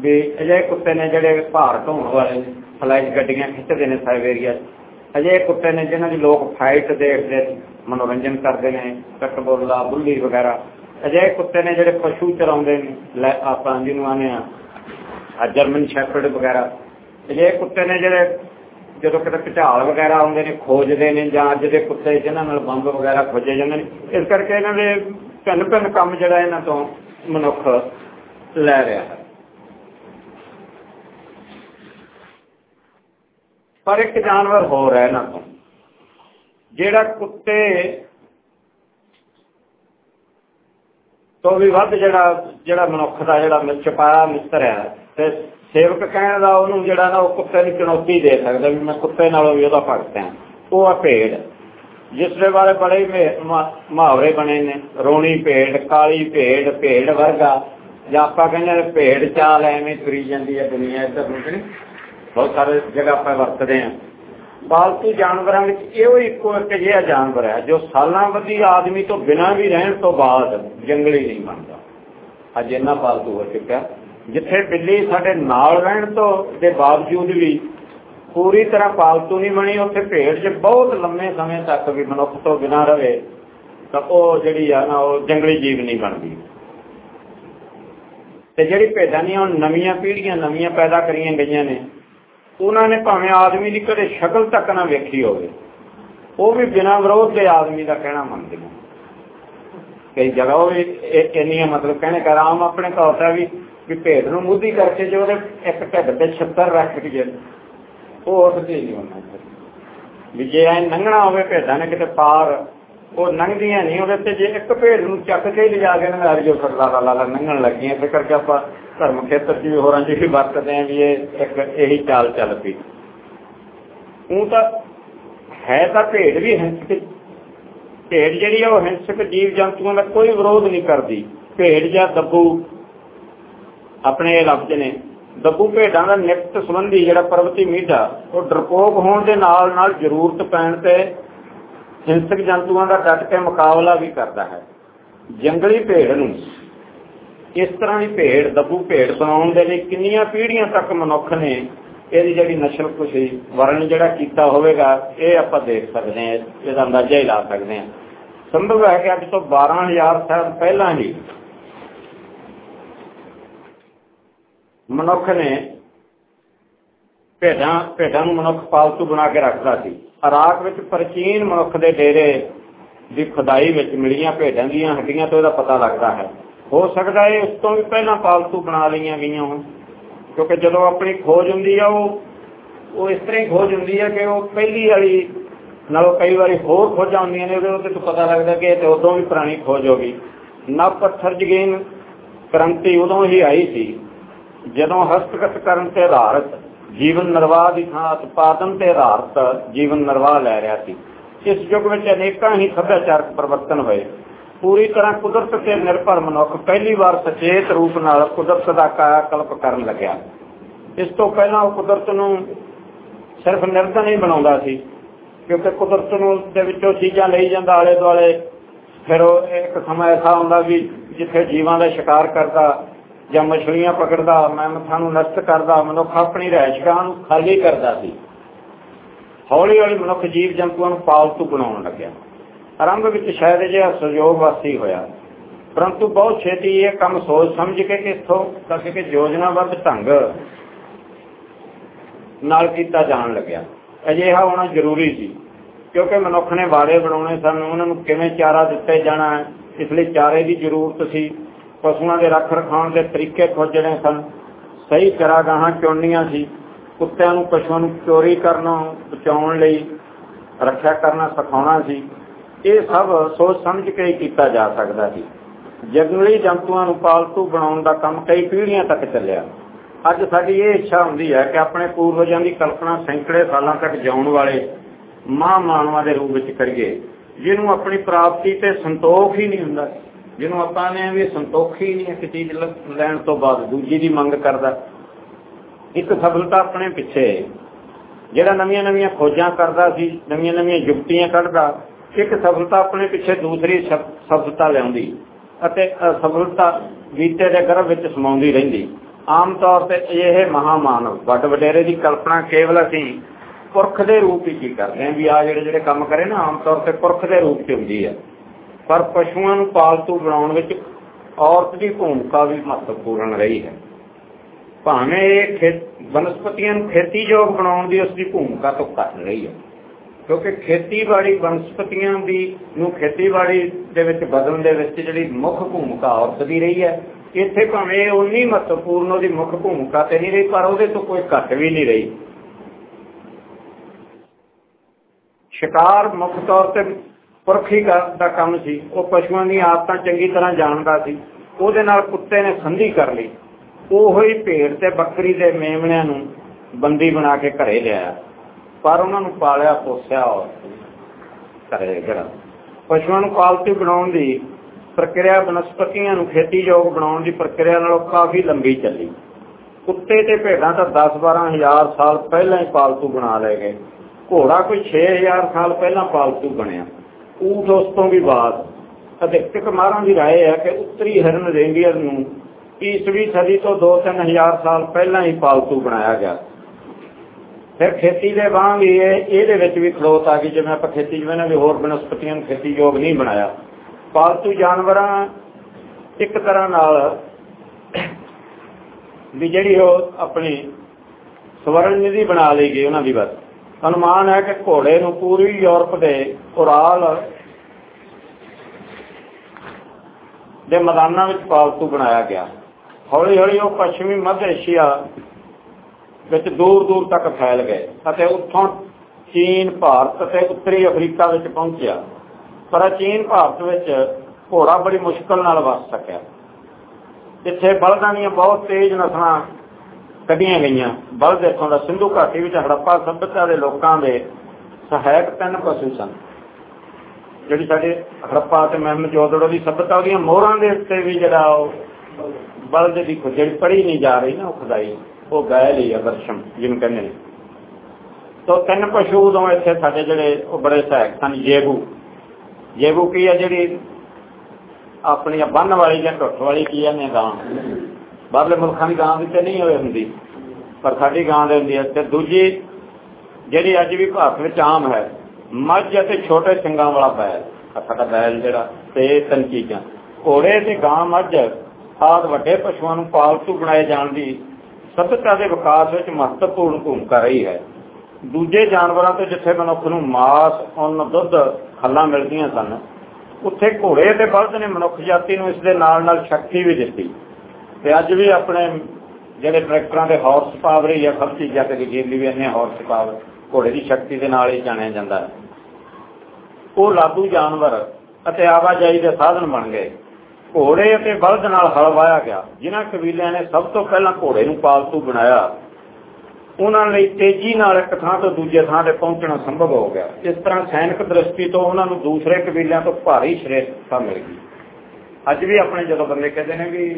ਵੀ ਅਜੇ ਕੁੱਤੇ ਨੇ ਜਿਹੜੇ ਭਾਰ ਢੋਣ ਵਾਲੇ ਫਲਾਈਟ ਗੱਡੀਆਂ ਖਿੱਚਦੇ ਨੇ ਸਾਈਬੇਰੀਆ ਅਜੇ ਕੁੱਤੇ ਨੇ ਜਿਨ੍ਹਾਂ ਦੀ ਲੋਕ ਫਾਈਟ ਦੇਖਦੇ ਮਨੋਰੰਜਨ ਕਰਦੇ ਨੇ ਕੱਟਬੋਲਾ ਬੁੱਲੀ ਵਗੈਰਾ। ਅਜੇ ਕੁੱਤੇ ਨੇ ਜਿਹੜੇ ਪਸ਼ੂ ਚਰਾਉਂਦੇ ਨੇ ਆਪਾਂ ਜਿਹਨੂੰ ਆਨੇ ਆ ਜਰਮਨ ਸ਼ੈਫਰਡ ਵਗੈਰਾ। ਅਜੇ ਕੁੱਤੇ ਨੇ ਜਿਹੜੇ ਜਦੋਂ ਕਿਤੇ ਭਚਾਲ ਵਗੈਰਾ ਆਉਂਦੇ ਨੇ, ਖੋਜਦੇ ਨੇ ਜਾਂ ਅੱਜ ਦੇ ਕੁੱਤੇ ਜਿਨ੍ਹਾਂ ਨਾਲ ਬੰਬ ਵਗੈਰਾ ਖੋਜੇ ਜਾਂਦੇ ਨੇ, ਇਸ ਕਰਕੇ ਇਹਨਾਂ ਦੇ ਭਿੰਨ ਭਿੰਨ ਕੰਮ ਜਿਹੜਾ ਇਹਨਾਂ ਤੋਂ ਮਨੁੱਖ ਲੈ ਰਿਹਾ ਹੈ। ਪਰ ਇੱਕ ਜਾਨਵਰ ਹੋਰ ਹੈ ਇਹਨਾਂ ਤੋਂ, ਜਿਹੜਾ ਕੁੱਤੇ ਤੋਂ ਵੀ ਵੱਧ ਜਿਹੜਾ ਜਿਹੜਾ ਮਨੁੱਖ ਦਾ ਜਿਹੜਾ ਛਪਾਇਆ ਮਿੱਤਰ ਹੈ, ਤੇ ਸੇਵਕ ਕਹਿਣ ਦਾ ਉਹਨੂੰ ਜਿਹੜਾ ਨਾ ਉਹ ਕੁੱਤੇ ਨੂੰ ਚੁਣੌਤੀ ਦੇ ਸਕਦਾ ਵੀ ਮੈਂ ਕੁੱਤੇ ਨਾਲੋਂ ਵੀ ਉਹਦਾ ਭਗਤ ਹਾਂ, ਉਹ ਆ ਭੇਡ। ਜਿਸ ਬਾਰੇ ਬੜੇ ਮੁਹਾਵਰੇ ਬਣੇ ਨੇ। ਰੋਣੀ ਭੇਡ, ਕਾਲੀ ਭੇਡ ਭੇਡ ਵਰਗਾ। ਜਾਂ ਆਪਾਂ ਕਹਿੰਦੇ ਭੇਡ ਚਾਲ ਐਵੇਂ ਤੁਰੀ ਜਾਂਦੀ ਹੈ ਦੁਨੀਆ ਇੱਧਰ ਨੂੰ ਬਹੁਤ ਸਾਰੇ ਜਗ੍ਹਾ ਆਪਾਂ ਵਰਤਦੇ ਹਾਂ। ਪਾਲਤੂ ਜਾਨਵਰਾਂ ਵਿੱਚ ਇਹੋ ਇੱਕੋ ਇੱਕ ਜਿਹਾ ਜਾਨਵਰ ਹੈ, ਜੋ ਸਾਲਾਂ ਵਧੀ ਆਦਮੀ ਤੋਂ ਬਿਨਾਂ ਵੀ ਰਹਿਣ ਤੋਂ ਬਾਅਦ ਜੰਗਲੀ ਨਹੀਂ ਬਣਦਾ। ਅੱਜ ਇੰਨਾ ਪਾਲਤੂ ਹੋ ਚੁੱਕਿਆ। ਜਿੱਥੇ ਬਿੱਲੀ ਸਾਡੇ ਨਾਲ ਰਹਿਣ ਤੋਂ ਦੇ ਬਾਵਜੂਦ ਵੀ ਪੂਰੀ ਤਰ੍ਹਾਂ ਪਾਲਤੂ ਨਹੀਂ ਬਣੀ, ਉੱਥੇ ਭੇਡ 'ਚ ਬਹੁਤ ਲੰਮੇ ਸਮੇਂ ਤੱਕ ਵੀ ਮਨੁੱਖ ਤੋਂ ਬਿਨਾ ਰਹੇ ਤਾਂ ਉਹ ਜਿਹੜੀ ਆ ਨਾ, ਉਹ ਜੰਗਲੀ ਜੀਵ ਨਹੀਂ ਬਣਦੀ। ਤੇ ਜਿਹੜੀ ਭੇਡਾਂ ਦੀਆਂ ਹੁਣ ਨਵੀਆਂ ਪੀੜ੍ਹੀਆਂ ਨਵੀਆਂ ਪੈਦਾ ਕਰੀਆਂ ਗਈਆਂ ਨੇ। ਉਹਨਾਂ ਨੇ ਭਾਵੇਂ ਆਦਮੀ ਦੀ ਕਦੇ ਸ਼ਕਲ ਤੱਕ ਨਾ ਵੇਖੀ ਹੋਵੇ, ਉਹ ਵੀ ਬਿਨਾਂ ਵਿਰੋਧ ਦੇ ਆਦਮੀ ਦਾ ਕਹਿਣਾ ਮੰਨਦੇ ਨੇ। ਕਈ ਜਗ੍ਹਾ ਉਹ ਵੀ ਇੰਨੀਆਂ ਮਤਲਬ ਕਹਿੰਦੇ ਕਰ ਆਮ ਆਪਣੇ ਤੌਰ ਵੀ ਵੀ ਭੇਡ ਨੂੰ ਮੁੱਧੀ ਕਰਕੇ ਜੋ ਉਹਦੇ ਇੱਕ ਢਿੱਡ ਤੇ ਛੱਤਰ ਰੱਖ ਕੇ ਉਹ ਉਸ ਤੇ ਨਹੀਂ ਹੋਣਾ ਵੀ ਜੇ ਐ ਲੰਘਣਾ ਹੋਵੇ ਭੇਡਾਂ ਨੇ ਕਿਤੇ ਪਾਰ, ਉਹ ਲੰਘਦੀਆਂ ਨਹੀਂ, ਉਹਦੇ ਤੇ ਜੇ ਇੱਕ ਭੇਡ ਨੂੰ ਚੱਕ ਕੇ ਲਿਜਾ ਕੇ ਨਾ ਜੋ ਫਟਲਾ ਲਾ ਲਾ ਲੰਘਣ ਲੱਗੀਆਂ। ਫਿਰ ਕਰਕੇ ਆਪਾਂ ਧਰਮ ਖੇਤਰ 'ਚ ਵੀ ਹੋਰਾਂ 'ਚ ਵੀ ਵਰਤਦੇ ਆਂ ਵੀ ਇਹ ਇੱਕ ਇਹੀ ਚਾਲ ਚੱਲ ਪਈ ਉਹ ਤਾਂ ਹੈ ਤਾਂ ਭੇਡ ਵੀ ਹਿੰਸਕ। ਭੇਡ ਜਿਹੜੀ ਆ ਉਹ ਹਿੰਸਕ ਜੀਵ ਜੰਤੂਆਂ ਦਾ ਕੋਈ ਵਿਰੋਧ ਨਹੀਂ ਕਰਦੀ। ਭੇਡ ਜਾਂ ਦੱਬੂ ਆਪਣੇ ਲਫ਼ਜ਼ ਨੇ। ਦੱਬੂ ਭੇਡਾਂ ਦਾ ਨਿਕਟ ਸੰਬੰਧੀ ਜਿਹੜਾ ਪਰਵਤੀ ਮੀਢਾ ਉਹ ਡਰਪੋਕ ਹੋਣ ਦੇ ਨਾਲ ਨਾਲ ਜ਼ਰੂਰਤ ਪੈਣ ਤੇ ਹਿੰਸਕ ਜੰਤੂਆਂ ਦਾ ਡਟ ਕੇ ਮੁਕਾਬਲਾ ਵੀ ਕਰਦਾ ਹੈ। ਜੰਗਲੀ ਭੇਡ ਨੂੰ ਇਸ ਤਰ੍ਹਾਂ ਦੀ ਭੇਡ, ਦੱਬੂ ਭੇਡ ਬਣਾਉਣ ਦੇ ਲਈ ਕਿੰਨੀਆਂ ਪੀੜ੍ਹੀਆਂ ਤੱਕ ਮਨੁੱਖ ਨੇ ਇਹਦੀ ਜਿਹੜੀ ਨਸਲ ਕੁਸ਼ੀ ਵਰਨ ਜਿਹੜਾ ਕੀਤਾ ਹੋਵੇਗਾ, ਇਹ ਆਪਾਂ ਦੇਖ ਸਕਦੇ ਹਾਂ, ਇਹਦਾ ਅੰਦਾਜ਼ਾ ਹੀ ਲਾ ਸਕਦੇ ਹਾਂ। ਸੰਭਵ ਹੈ ਕਿ ਅੱਜ ਤੋਂ 12000 ਸਾਲ ਪਹਿਲਾਂ ਹੀ ਮਨੁੱਖ ਨੇ ਭੇਡਾਂ ਭੇਡਾਂ ਨੂੰ ਮਨੁੱਖ ਪਾਲਤੂ ਬਣਾ ਕੇ ਰੱਖਦਾ ਸੀ। ਇਰਾਕ ਵਿੱਚ ਪ੍ਰਾਚੀਨ ਮਨੁੱਖ ਦੇ ਡੇਰੇ ਦੀ ਖੁਦਾਈ ਵਿੱਚ ਮਿਲੀਆਂ ਭੇਡਾਂ ਦੀਆਂ ਹੱਡੀਆਂ ਤੋਂ ਇਹਦਾ ਪਤਾ ਲੱਗਦਾ ਹੈ। ਹੋ ਸਕਦਾ ਹੈ ਉਸ ਤੋਂ ਵੀ ਪਹਿਲਾਂ ਪਾਲਤੂ ਬਣਾ ਲਈਆਂ ਗਈਆਂ ਹੋਣ, ਕਿਉਂਕਿ ਜਦੋਂ ਆਪਣੀ ਖੋਜ ਹੁੰਦੀ ਆ, ਉਹ ਉਹ ਇਸ ਤਰ੍ਹਾਂ ਹੀ ਖੋਜ ਹੁੰਦੀ ਹੈ ਕਿ ਉਹ ਪਹਿਲੀ ਵਾਲੀ ਨਾਲੋਂ ਕਈ ਵਾਰੀ ਹੋਰ ਖੋਜਾਂ ਹੁੰਦੀਆਂ ਨੇ, ਉਹਦੇ ਤੋਂ ਪਤਾ ਲੱਗਦਾ ਕਿ ਇਹ ਤੇ ਉਦੋਂ ਵੀ ਪੁਰਾਣੀ ਖੋਜ ਹੋ ਗਈ। ਨਾ ਪੱਥਰ ਜਗੀਨ ਕ੍ਰਾਂਤੀ ਉਦੋਂ ਹੀ ਆਈ ਸੀ। ਜਦੋਂ ਹਸਤਗਤ ਕਰਨ ਤੇ ਆਧਾਰਿਤ, ਜੀਵਨ ਨਿਰਵਾਹ ਦੀ ਥਾਂ ਉਤਪਾਦਨ ਤੇ ਆਧਾਰਿਤ ਜੀਵਨ ਨਿਰਵਾਹ ਲੈ ਰਿਹਾ ਸੀ। ਇਸ ਯੁੱਗ ਵਿੱਚ ਅਨੇਕਾਂ ਹੀ ਸੱਭਿਆਚਾਰਕ ਪਰਿਵਰਤਨ ਹੋਏ। ਪੂਰੀ ਤਰ੍ਹਾਂ ਕੁਦਰਤ ਤੇ ਨਿਰਭਰ ਮਨੁੱਖ ਪਹਿਲੀ ਵਾਰ ਸਚੇਤ ਰੂਪ ਨਾਲ ਕੁਦਰਤ ਦਾ ਕਾਇਆ ਕਲਪ ਕਰਨ ਲੱਗਿਆ। ਇਸ ਤੋਂ ਪਹਿਲਾਂ ਉਹ ਕੁਦਰਤ ਨੂੰ ਸਿਰਫ ਨਿਰਧਨ ਹੀ ਬਣਾਉਂਦਾ ਸੀ, ਕਿਉਂਕਿ ਕੁਦਰਤ ਨੂੰ ਦੇ ਵਿੱਚੋਂ ਚੀਜ਼ਾਂ ਲਈ ਜਾਂਦਾ ਆਲੇ ਦੁਆਲੇ ਫਿਰ ਉਹ ਇੱਕ ਸਮਾਂ ਐਸਾ ਹੁੰਦਾ ਵੀ ਜਿੱਥੇ ਜੀਵਾਂ ਦਾ ਸ਼ਿਕਾਰ ਕਰਦਾ ਜਾਂ ਮਛਲੀਆਂ ਪਕੜਦਾ ਮੱਥਾ ਨੂੰ ਨਸ਼ਟ ਕਰਦਾ, ਮਨੁੱਖ ਆਪਣੀ ਰਹਿਸ਼ਗਾਹ ਨੂੰ ਖਾਲੀ ਕਰਦਾ ਸੀ। ਹੌਲੀ ਹੌਲੀ ਮਨੁੱਖ ਜੀਵ ਜੰਤੂਆਂ ਨੂੰ ਪਾਲਤੂ ਬਣਾਉਣ ਲੱਗਿਆ। ਆਰੰਭ ਵਿੱਚ ਸ਼ਾਇਦ ਅਜਿਹਾ ਸਹਿਯੋਗ ਵਾਸੀ ਹੋਇਆ। ਪਰੰਤੂ ਬਹੁਤ ਛੇਤੀ ਇਹ ਕੰਮ ਸੋਚ ਸਮਝ ਕੇ ਕਿ ਇਥੋਂ ਤੱਕ ਕਿ ਯੋਜਨਾਬੱਧ ਢੰਗ ਨਾਲ ਕੀਤਾ ਜਾਣ ਲੱਗਿਆ। ਅਜਿਹਾ ਹੋਣਾ ਜ਼ਰੂਰੀ ਸੀ, ਕਿਉਂਕਿ ਮਨੁੱਖ ਨੇ ਬਾੜੇ ਬਣਾਉਣੇ ਸਨ, ਉਹਨਾਂ ਨੂੰ ਕਿਵੇਂ ਚਾਰਾ ਦਿੱਤੇ ਜਾਣਾ ਹੈ, ਇਸ ਲਈ ਚਾਰੇ ਦੀ ਜ਼ਰੂਰਤ ਸੀ। ਪਸ਼ੂਆਂ ਦੇ ਰੱਖ ਰਖਾਉਣ ਦੇ ਤਰੀਕੇ ਖੋਜਣੇ ਸਨ। ਸਹੀ ਚਰਾਗਾਹਾਂ ਚੁਣਨੀਆਂ ਸੀ। ਕੁੱਤਿਆਂ ਨੂੰ, ਪਸ਼ੂਆਂ ਨੂੰ ਚੋਰੀ ਕਰਨਾ, ਬਚਾਉਣ ਲਈ ਰੱਖਿਆ ਕਰਨਾ ਸਿਖਾਉਣਾ ਸੀ। ਇਹ ਸਭ ਸੋਚ ਸਮਝ ਕੇ ਕੀਤਾ ਜਾ ਸਕਦਾ ਸੀ। ਜੰਗਲੀ ਜੰਤੂਆਂ ਨੂੰ ਪਾਲਤੂ ਬਣਾਉਣ ਦਾ ਕੰਮ ਕਈ ਪੀੜ੍ਹੀਆਂ ਤੱਕ ਚੱਲਿਆ। ਅੱਜ ਸਾਡੀ ਇਹ ਇੱਛਾ ਹੁੰਦੀ ਹੈ ਕਿ ਆਪਣੇ ਪੂਰਵਜਾਂ ਦੀ ਕਲਪਨਾ ਸੈਂਕੜੇ ਸਾਲਾਂ ਤੱਕ ਜਿਉਣ ਵਾਲੇ ਮਹਾਂ ਮਾਨਵਾਂ ਦੇ ਰੂਪ ਵਿੱਚ ਕਰੀਏ, ਜਿਹਨੂੰ ਆਪਣੀ ਪ੍ਰਾਪਤੀ ਤੇ ਸੰਤੋਖ ਹੀ ਨਹੀਂ ਹੁੰਦਾ। ਜਿਹਨੂੰ ਆਪਾਂ ਨੇ ਵੀ ਸੰਤੋਖ ਹੀ ਨਹੀਂ ਇੱਕ ਚੀਜ਼ ਲੈਣ ਤੋਂ ਬਾਅਦ ਦੂਜੀ ਦੀ ਮੰਗ ਕਰਦਾ। ਇੱਕ ਸਫਲਤਾ ਆਪਣੇ ਪਿੱਛੇ ਜਿਹੜਾ ਨਵੀਆਂ ਨਵੀਆਂ ਖੋਜਾਂ ਕਰਦਾ ਸੀ, ਨਵੀਆਂ ਨਵੀਆਂ ਯੁਕਤੀਆਂ ਕੱਢਦਾ, ਇੱਕ ਸਫਲਤਾ ਆਪਣੇ ਪਿੱਛੇ ਦੂਸਰੀ ਸਫਲਤਾ ਲਿਆਉਂਦੀ ਅਤੇ ਸਫਲਤਾ ਬੀਤੇ ਦੇ ਗਰਭ ਵਿੱਚ ਸਮਾਉਂਦੀ ਰਹਿੰਦੀ। ਆਮ ਤੌਰ ਤੇ ਇਹ ਮਹਾਮਾਨਵ, ਵੱਡ ਵਡੇਰੇ ਦੀ ਕਲਪਨਾ ਕੇਵਲ ਅਸੀਂ ਪੁਰਖ ਦੇ ਰੂਪ ਵਿੱਚ ਹੀ ਕਰਦੇ ਹਾਂ ਵੀ ਆ ਜਿਹੜੇ ਜਿਹੜੇ ਕੰਮ ਕਰੇ ਨਾ, ਆਮ ਤੌਰ ਤੇ ਪੁਰਖ ਦੇ ਰੂਪ 'ਚ ਹੁੰਦੀ ਹੈ। ਪਰ ਪਸ਼ੂਆਂ ਨੂੰ ਪਾਲਤੂ ਬਣਾਉਣ ਵਿੱਚ ਔਰਤ ਦੀ ਭੂਮਿਕਾ ਵੀ ਮਹੱਤਵਪੂਰਨ ਰਹੀ ਹੈ। ਭਾਵੇਂ ਇਹ ਬਨਸਪਤੀਆਂ ਨੂੰ ਖੇਤੀਯੋਗ ਬਣਾਉਣ ਦੀ ਉਸ ਦੀ ਭੂਮਿਕਾ ਤੋਂ ਘੱਟ ਰਹੀ ਹੈ, ਕਿਉਂਕਿ ਖੇਤੀਬਾੜੀ ਬਨਸਪਤੀਆਂ ਦੀ ਨੂੰ ਖੇਤੀਬਾੜੀ ਦੇ ਵਿੱਚ ਬਦਲਣ ਦੇ ਵਿੱਚ ਜਿਹੜੀ ਮੁੱਖ ਭੂਮਿਕਾ ਔਰਤ ਦੀ ਰਹੀ ਹੈ, ਇੱਥੇ ਭਾਵੇਂ ਉਨੀ ਮਹੱਤਵਪੂਰਨ ਉਹਦੀ ਮੁੱਖ ਭੂਮਿਕਾ ਤੇ ਨਹੀਂ ਰਹੀ, ਪਰ ਉਹਦੇ ਤੋਂ ਕੋਈ ਘੱਟ ਵੀ ਨਹੀਂ ਰਹੀ। ਸ਼ਿਕਾਰ ਮੁੱਖ ਤੌਰ ਤੇ ਪੁਰਖੀ ਦਾ ਕੰਮ ਸੀ। ਉਹ ਪਸ਼ੂਆਂ ਦੀਆਂ ਆਦਤਾਂ ਚੰਗੀ ਤਰ੍ਹਾਂ ਜਾਣਦਾ ਸੀ। ਉਹਦੇ ਨਾਲ ਕੁੱਤੇ ਨੇ ਸੰਧੀ ਕਰ ਲਈ। ਉਹੋ ਹੀ ਭੇਡ ਤੇ ਬੱਕਰੀ ਦੇ ਮੇਮਣਿਆਂ ਨੂੰ ਬੰਦੀ ਬਣਾ ਕੇ ਘਰੇ ਲਿਆਇਆ। ਪਰ ਉਹਨਾਂ ਨੂੰ ਪਾਲਿਆ, ਪੋਸਿਆ ਘਰੇ ਘਰ। ਪਸ਼ੂਆਂ ਨੂੰ ਪਾਲਤੂ ਬਣਾਉਣ ਦੀ ਪ੍ਰਕਿਰਿਆ ਬਨਸਪਤੀਆਂ ਨੂੰ ਖੇਤੀਯੋਗ ਬਣਾਉਣ ਦੀ ਪ੍ਰਕਿਰਿਆ ਨਾਲੋਂ ਕਾਫੀ ਲੰਬੀ ਚੱਲੀ। ਕੁੱਤੇ ਤੇ ਭੇਡਾਂ ਤਾਂ 10-12000 ਸਾਲ ਪਹਿਲਾਂ ਹੀ ਪਾਲਤੂ ਬਣਾ ਲਏ ਗਏ। ਘੋੜਾ ਕੋਈ 6000 ਸਾਲ ਪਹਿਲਾਂ ਪਾਲਤੂ ਬਣਿਆ। ਊਠ ਉਸ ਤੋਂ ਵੀ ਬਾਅਦ ਅਧਿਕਤਕ ਮਾਰਾਂ ਦੀ رائے ਹੈ ਕਿ ਉੱਤਰੀ ਹਰਨ ਰੇਂਡੀਅਰ ਨੂੰ ਈਸਵੀ ਸਦੀ ਤੋਂ 2-3000 ਸਾਲ ਪਹਿਲਾਂ ਹੀ ਪਾਲਤੂ ਬਣਾਇਆ ਗਿਆ ਫਿਰ ਖੇਤੀ ਦੇ ਵਾਂਗ ਹੀ ਇਹਦੇ ਵਿੱਚ ਵੀ ਖਲੋਤ ਆ ਗਈ ਜਿਵੇਂ ਆਪਾਂ ਖੇਤੀ ਜਿਵੇਂ ਨਾ ਵੀ ਹੋਰ ਬਨਸਪਤੀਆਂ ਨੂੰ ਖੇਤੀਯੋਗ ਨਹੀਂ ਬਣਾਇਆ ਪਾਲਤੂ ਜਾਨਵਰਾਂ ਇੱਕ ਤਰ੍ਹਾਂ ਨਾਲ ਵੀ ਜਿਹੜੀ ਉਹ ਆਪਣੀ ਸਵਰਨ ਨਿਧੀ ਬਣਾ ਲਈ ਗਈ ਉਹਨਾਂ ਦੀ ਬਸ ਅਨੁਮਾਨ ਹੈ ਕਿ ਘੋੜੇ ਨੂੰ ਪੂਰੀ ਯੂਰਪ ਦੇ ਉਰਾਲ ਦੇ ਮੈਦਾਨਾਂ ਵਿੱਚ ਪਾਲਤੂ ਬਣਾਇਆ ਗਿਆ। ਹੌਲੀ ਹੌਲੀ ਉਹ ਪੱਛਮੀ ਮੱਧ ਏਸ਼ੀਆ ਵਿੱਚ ਦੂਰ ਦੂਰ ਤੱਕ ਫੈਲ ਗਏ ਅਤੇ ਉੱਥੋਂ ਚੀਨ, ਭਾਰਤ ਅਤੇ ਉੱਤਰੀ ਅਫਰੀਕਾ ਵਿੱਚ ਪਹੁੰਚਿਆ। ਪਰ ਚੀਨ, ਭਾਰਤ ਵਿੱਚ ਘੋੜਾ ਬੜੀ ਮੁਸ਼ਕਲ ਨਾਲ ਵਸ ਸਕਿਆ। ਇੱਥੇ ਬਲਦਾਂ ਦੀਆਂ ਬਹੁਤ ਤੇਜ਼ ਨਸਲਾਂ ਕੱਢੀਆਂ ਗਈਆਂ। ਬਲਦ ਇੱਥੋਂ ਦਾ ਸਿੰਧੂ ਘਾਟੀ ਵਿੱਚ ਹੜੱਪਾ ਸਭਿਅਤਾ ਦੇ ਲੋਕਾਂ ਦੇ ਸਹਾਇਕ ਤਿੰਨ ਪਸ਼ੂ ਸਨ। ਜਿਹੜੀ ਸਾਡੇ ਹੜੱਪਾ ਤੇ ਮਹਿਮਦ ਜੋਦੜੋ ਦੀ ਸਭਿਅਤਾ ਉਹਦੀਆਂ ਮੋਹਰਾਂ ਦੇ ਉੱਤੇ ਵੀ ਜਿਹੜਾ ਉਹ ਬਲਦ ਦੀ ਜਿਹੜੀ ਪੜੀ ਨਹੀਂ ਜਾ ਰਹੀ ਨਾ, ਉਹ ਖੁਦਾਈ, ਉਹ ਗਾਇ ਲਈ ਅਗਰਸ਼ਮ ਜਿਹਨੂੰ ਕਹਿੰਦੇ ਨੇ। ਤੋ ਤਿੰਨ ਪਸ਼ੂ ਉਦੋਂ ਇੱਥੇ ਸਾਡੇ ਜਿਹੜੇ ਉਹ ਬੜੇ ਸਹਾਇਕ ਸਨ, ਜੇਬੂ। ਜੇਬੂ ਕੀ ਹੈ ਜਿਹੜੀ ਆਪਣੀ ਬੰਨ ਵਾਲੀ ਜਾਂ ਟੁੱਟ ਵਾਲੀ ਕੀ ਜਾਂਦੇ ਗਾਂ ਬਾਹਰਲੇ ਮੁਲਕਾਂ ਦੀ ਗਾਂ ਵਿੱਚ ਨਹੀਂ ਹੋਏ ਹੁੰਦੀ, ਪਰ ਸਾਡੀ ਗਾਂ ਦੇ ਹੁੰਦੀ ਹੈ। ਤੇ ਦੂਜੀ, ਜਿਹੜੀ ਅੱਜ ਵੀ ਭਾਰਤ ਵਿੱਚ ਆਮ ਹੈ, ਮੱਝ ਅਤੇ ਛੋਟੇ ਸਿੰਘਾਂ ਵਾਲਾ ਬੈਲ। ਸਾਡਾ ਬੈਲ ਜਿਹੜਾ, ਤੇ ਤਿੰਨ ਚੀਜ਼ਾਂ। ਘੋੜੇ ਤੇ ਗਾਂ ਮੱਝ, ਆਦ ਵੱਡੇ ਪਸ਼ੂਆਂ ਨੂੰ ਪਾਲਤੂ ਬਣਾਏ ਜਾਣ ਦੀ ਸਭਿਅਤਾ ਦੇ ਵਿਕਾਸ ਵਿੱਚ ਮਹੱਤਵਪੂਰਨ ਭੂਮਿਕਾ ਰਹੀ ਹੈ। ਦੂਜੇ ਜਾਨਵਰਾਂ ਤੋਂ ਜਿੱਥੇ ਮਨੁੱਖ ਨੂੰ ਮਾਸ, ਉੱਨ, ਦੁੱਧ, ਖੱਲਾਂ ਮਿਲਦੀਆਂ ਸਨ, ਉੱਥੇ ਘੋੜੇ ਤੇ ਬਲਦ ਨੇ ਮਨੁੱਖ ਜਾਤੀ ਨੂੰ ਇਸ ਦੇ ਨਾਲ ਨਾਲ ਸ਼ਕਤੀ ਵੀ ਦਿੱਤੀ। ਤੇ ਅੱਜ ਵੀ ਆਪਣੇ ਜਿਹੜੇ ਟਰੈਕਟਰਾਂ ਦੇ ਹਾਰਸ ਪਾਵਰ ਜਾਂ ਸਭ ਚੀਜ਼ਾਂ ਤੇ ਗੇਲੀ ਵੀ ਇੰਨੇ ਹਾਰਸ ਪਾਵਰ ਘੋੜੇ ਦੀ ਸ਼ਕਤੀ ਦੇ ਨਾਲ ਹੀ ਜਾਣਿਆ ਜਾਂਦਾ ਹੈ। ਉਹ ਲਾਦੂ ਜਾਨਵਰ ਅਤੇ ਆਵਾਜਾਈ ਦੇ ਸਾਧਨ ਬਣ ਗਏ। ਘੋੜੇ ਅਤੇ ਬਲਦ ਨਾਲ ਹਲ ਵਾਇਆ ਗਿਆ। ਜਿਨ੍ਹਾਂ ਕਬੀਲਿਆਂ ਨੇ ਸਭ ਤੋਂ ਪਹਿਲਾਂ ਘੋੜੇ ਨੂੰ ਪਾਲਤੂ ਬਣਾਇਆ। ਉਹਨਾਂ ਲਈ ਤੇਜ਼ੀ ਨਾਲ ਇੱਕ ਥਾਂ ਤੋਂ ਦੂਜੇ ਥਾਂ ਤੇ ਪਹੁੰਚਣਾ ਸੰਭਵ ਹੋ ਗਿਆ। ਇਸ ਤਰ੍ਹਾਂ ਸੈਨਿਕ ਦ੍ਰਿਸ਼ਟੀ ਤੋਂ ਉਹਨਾਂ ਨੂੰ ਦੂਸਰੇ ਕਬੀਲਿਆਂ ਤੋਂ ਭਾਰੀ ਸ਼੍ਰੇਸ਼ਟਤਾ ਮਿਲ ਗਈ। ਅੱਜ ਵੀ ਆਪਣੇ ਜਦੋਂ ਬੰਦੇ ਕਹਿੰਦੇ ਨੇ ਵੀ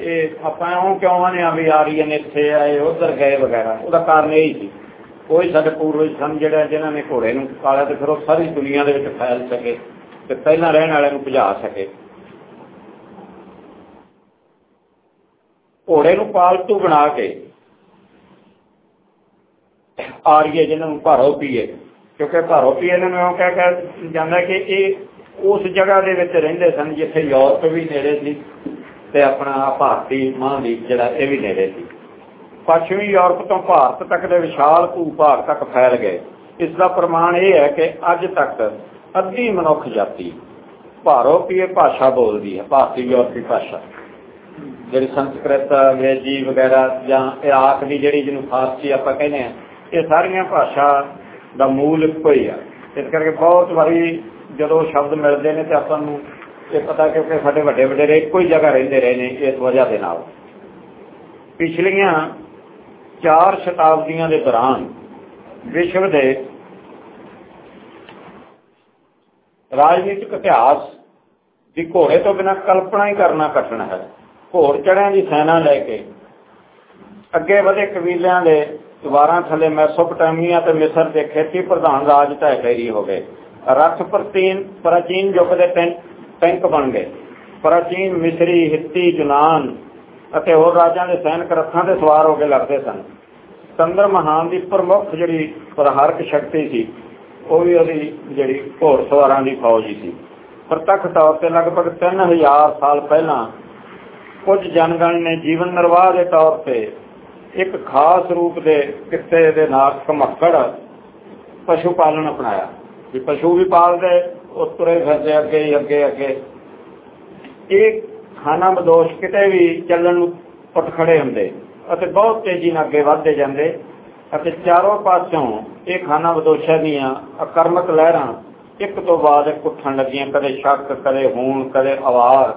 ਇਹ ਆਪਾਂ ਉਹ ਕਿਉਂ ਆਨੇ ਆ ਵੀ ਆਰੀਅਨ ਇੱਥੇ ਆਏ, ਉਧਰ ਗਏ ਵਗੈਰਾ, ਉਹਦਾ ਕਾਰਨ ਇਹ ਹੀ ਸੀ। ਕੋਈ ਸਾਡੇ ਪੂਰਵਜ ਸਨ ਜਿਹੜਾ ਜਿਨ੍ਹਾਂ ਨੇ ਘੋੜੇ ਨੂੰ ਪਾਲਿਆ ਤੇ ਫਿਰ ਉਹ ਸਾਰੀ ਦੁਨੀਆ ਦੇ ਵਿੱਚ ਫੈਲ ਸਕੇ ਤੇ ਪਹਿਲਾਂ ਰਹਿਣ ਵਾਲਿਆਂ ਨੂੰ ਭਜਾ ਸਕੇ। ਘੋੜੇ ਨੂੰ ਪਾਲਤੂ ਬਣਾ ਕੇ ਆਰੀਏ ਜਿਹਨਾਂ ਨੂੰ ਭਾਰੋ ਪੀਏ, ਕਿਉਂਕਿ ਭਾਰੋ ਪੀਏ ਇਹਨਾਂ ਨੂੰ ਕਹਿ ਕੇ ਜਾਂਦਾ ਕਿ ਇਹ ਉਸ ਜਗ੍ਹਾ ਦੇ ਵਿੱਚ ਰਹਿੰਦੇ ਸਨ ਜਿੱਥੇ ਯੂਰਪ ਵੀ ਨੇੜੇ ਸੀ। ਤੇ ਆਪਣਾ ਭਾਰਤੀ ਮਹਾਂਦੀਪ ਜਿਹੜਾ ਇਹ ਵੀ ਨੇੜੇ ਸੀ। ਪੱਛਮੀ ਯੂਰਪ ਤੋਂ ਭਾਰਤ ਤੱਕ ਦੇ ਵਿਸ਼ਾਲ ਭੂ-ਭਾਗ ਤੱਕ ਫੈਲ ਗਏ। ਇਸ ਦਾ ਪ੍ਰਮਾਣ ਇਹ ਹੈ ਕਿ ਅੱਜ ਤੱਕ ਅੱਧੀ ਮਨੁੱਖ ਜਾਤੀ ਭਾਰੋ ਭਾਸ਼ਾ ਬੋਲਦੀ ਹੈ, ਭਾਰਤੀ ਯੂਰਪੀ ਭਾਸ਼ਾ। ਜਿਹੜੀ ਸੰਸਕ੍ਰਿਤ, ਅੰਗਰੇਜ਼ੀ ਵਗੈਰਾ ਜਾਂ ਇਰਾਕ ਦੀ ਜਿਹੜੀ ਜਿਹਨੂੰ ਫਾਰਸੀ ਆਪਾਂ ਕਹਿੰਦੇ ਆ ਇਹ ਸਾਰੀਆਂ ਭਾਸ਼ਾ ਦਾ ਮੂਲ ਇੱਕੋ ਹੀ ਆ। ਇਸ ਕਰਕੇ ਬਹੁਤ ਵਾਰੀ ਜਦੋਂ ਸ਼ਬਦ ਮਿਲਦੇ ਨੇ ਤੇ ਆਪਾਂ ਨੂੰ ਇਹ ਪਤਾ ਕਿਉਂਕਿ ਸਾਡੇ ਵੱਡੇ ਵਡੇਰੇ ਇੱਕੋ ਹੀ ਜਗ੍ਹਾ ਰਹਿੰਦੇ ਰਹੇ ਨੇ ਇਸ ਵਜ੍ਹਾ ਦੇ ਨਾਲ। ਪਿਛਲੀਆਂ ਚਾਰ ਸ਼ਤਾਬਦੀਆਂ ਦੇ ਦੌਰਾਨ ਵਿਸ਼ਵ ਦੇ ਰਾਜਨੀਤਿਕ ਇਤਿਹਾਸ ਦੀ ਘੋੜੇ ਤੋਂ ਬਿਨਾਂ ਕਲਪਨਾ ਹੀ ਕਰਨਾ ਕਠਿਨ ਹੈ। ਘੋੜ ਚੜਿਆਂ ਦੀ ਸੈਨਾ ਲੈ ਕੇ ਅੱਗੇ ਵਧੇ ਕਬੀਲਿਆਂ ਦੇ ਦੀਵਾਰਾਂ ਥੱਲੇ ਮੈਸੋਪਟਾਮੀਆ ਤੇ ਮਿਸਰ ਦੇ ਖੇਤੀ ਪ੍ਰਧਾਨ ਰਾਜ ਢਹਿ ਢੇਰੀ ਹੋ ਗਏ ਰੱਥ ਪ੍ਰਤੀਨ ਪ੍ਰਾਚੀਨ ਯੁੱਗ ਦੇ ਟੈਂਕ ਬਣ ਗਏ। ਪ੍ਰਾਚੀਨ ਮਿਸਰੀ, ਹਿੱਤੀ ਯੂਨਾਨ ਅਤੇ ਹੋਰ ਰਾਜਾਂ ਦੇ ਸੈਨਿਕ ਰੱਥਾਂ ਤੇ ਸਵਾਰ ਹੋ ਕੇ ਲੜਦੇ ਸਨ। ਚੰਦਰ ਮਹਾਨ ਦੀ ਪ੍ਰਮੁੱਖ ਜਿਹੜੀ ਪ੍ਰਹਾਰਕ ਸ਼ਕਤੀ ਸੀ, ਉਹ ਵੀ ਉਹਦੀ ਜਿਹੜੀ ਘੋੜ ਸਵਾਰਾਂ ਦੀ ਫੌਜ ਹੀ ਸੀ। ਪ੍ਰਤੱਖ ਤੌਰ ਤੇ ਲਗਭਗ 3000 ਸਾਲ ਪਹਿਲਾਂ ਕੁਝ ਜਨਗਣ ਨੇ ਜੀਵਨ ਨਿਰਵਾਹ ਦੇ ਤੌਰ ਤੇ ਇੱਕ ਖਾਸ ਰੂਪ ਦੇ ਕਿੱਤੇ ਦੇ ਨਾਲ ਕਮੱਕੜ ਪਸ਼ੂ ਪਾਲਣ ਅਪਣਾਇਆ। ਵੀ ਪਸ਼ੂ ਵੀ ਪਾਲਦੇ ਉਹ ਤੁਰੇ ਫਿਰਦੇ ਅੱਗੇ ਹੀ ਅੱਗੇ ਅੱਗੇ। ਇਹ ਖਾਨਾ ਬਦੋਸ਼ ਕਿਤੇ ਵੀ ਚੱਲਣ ਨੂੰ ਉੱਠ ਖੜੇ ਹੁੰਦੇ ਅਤੇ ਬਹੁਤ ਤੇਜ਼ੀ ਨਾਲ ਅੱਗੇ ਵਧਦੇ ਜਾਂਦੇ ਅਤੇ ਚਾਰੋਂ ਪਾਸਿਓਂ ਇਹ ਖਾਨਾ ਬਦੋਸ਼ਾਂ ਦੀਆਂ ਅਕਰਮਕ ਲਹਿਰਾਂ ਇੱਕ ਤੋਂ ਬਾਅਦ ਇੱਕ ਉੱਠਣ ਲੱਗੀਆਂ, ਕਦੇ ਸ਼ੱਕ, ਕਦੇ ਹੂਣ, ਕਦੇ ਆਵਾਜ਼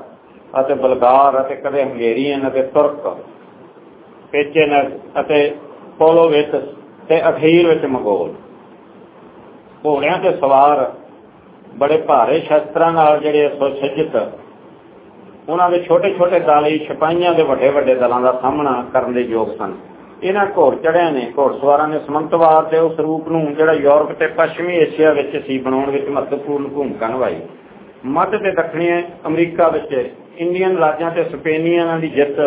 ਅਤੇ ਬਲਗਾਰ ਅਤੇ ਕਦੇ ਹੰਗੇਰੀਅਨ ਅਤੇ ਤੁਰਕ ਪੇਚੇਨਰ ਅਤੇ ਪੋਲੋਵਿਤ ਤੇ ਅਖੀਰ ਵਿੱਚ ਮੰਗੋਲ। ਘੋੜਿਆਂ ਤੇ ਸਵਾਰ ਬੜੇ ਭਾਰੇ ਸ਼ਸਤਰਾਂ ਨਾਲ ਜਿਹੜੇ ਸੁਸੱਜਿਤ, ਉਹਨਾਂ ਦੇ ਛੋਟੇ ਛੋਟੇ ਦਲ, ਸਿਪਾਹੀਆਂ ਦੇ ਵੱਡੇ ਵੱਡੇ ਦਲਾਂ ਦਾ ਸਾਹਮਣਾ ਕਰਨ ਦੇ ਯੋਗ ਸਨ। ਇਹਨਾਂ ਘੋੜ ਚੜਿਆਂ ਨੇ ਘੋੜਸਵਾਰਾਂ ਨੇ ਸਮੰਤਵਾਦ ਦੇ ਉਸ ਰੂਪ ਨੂੰ ਜਿਹੜਾ ਯੂਰਪ ਤੇ ਪੱਛਮੀ ਏਸ਼ੀਆ ਵਿੱਚ ਸੀ ਬਣਾਉਣ ਵਿੱਚ ਮਹੱਤਵਪੂਰਨ ਭੂਮਿਕਾ ਨਿਭਾਈ। ਮੱਧ ਤੇ ਦੱਖਣੀ ਅਮਰੀਕਾ ਵਿੱਚ ਇੰਡੀਅਨ ਰਾਜਾਂ ਤੇ ਸਪੇਨੀਆਂ ਦੀ ਜਿੱਤ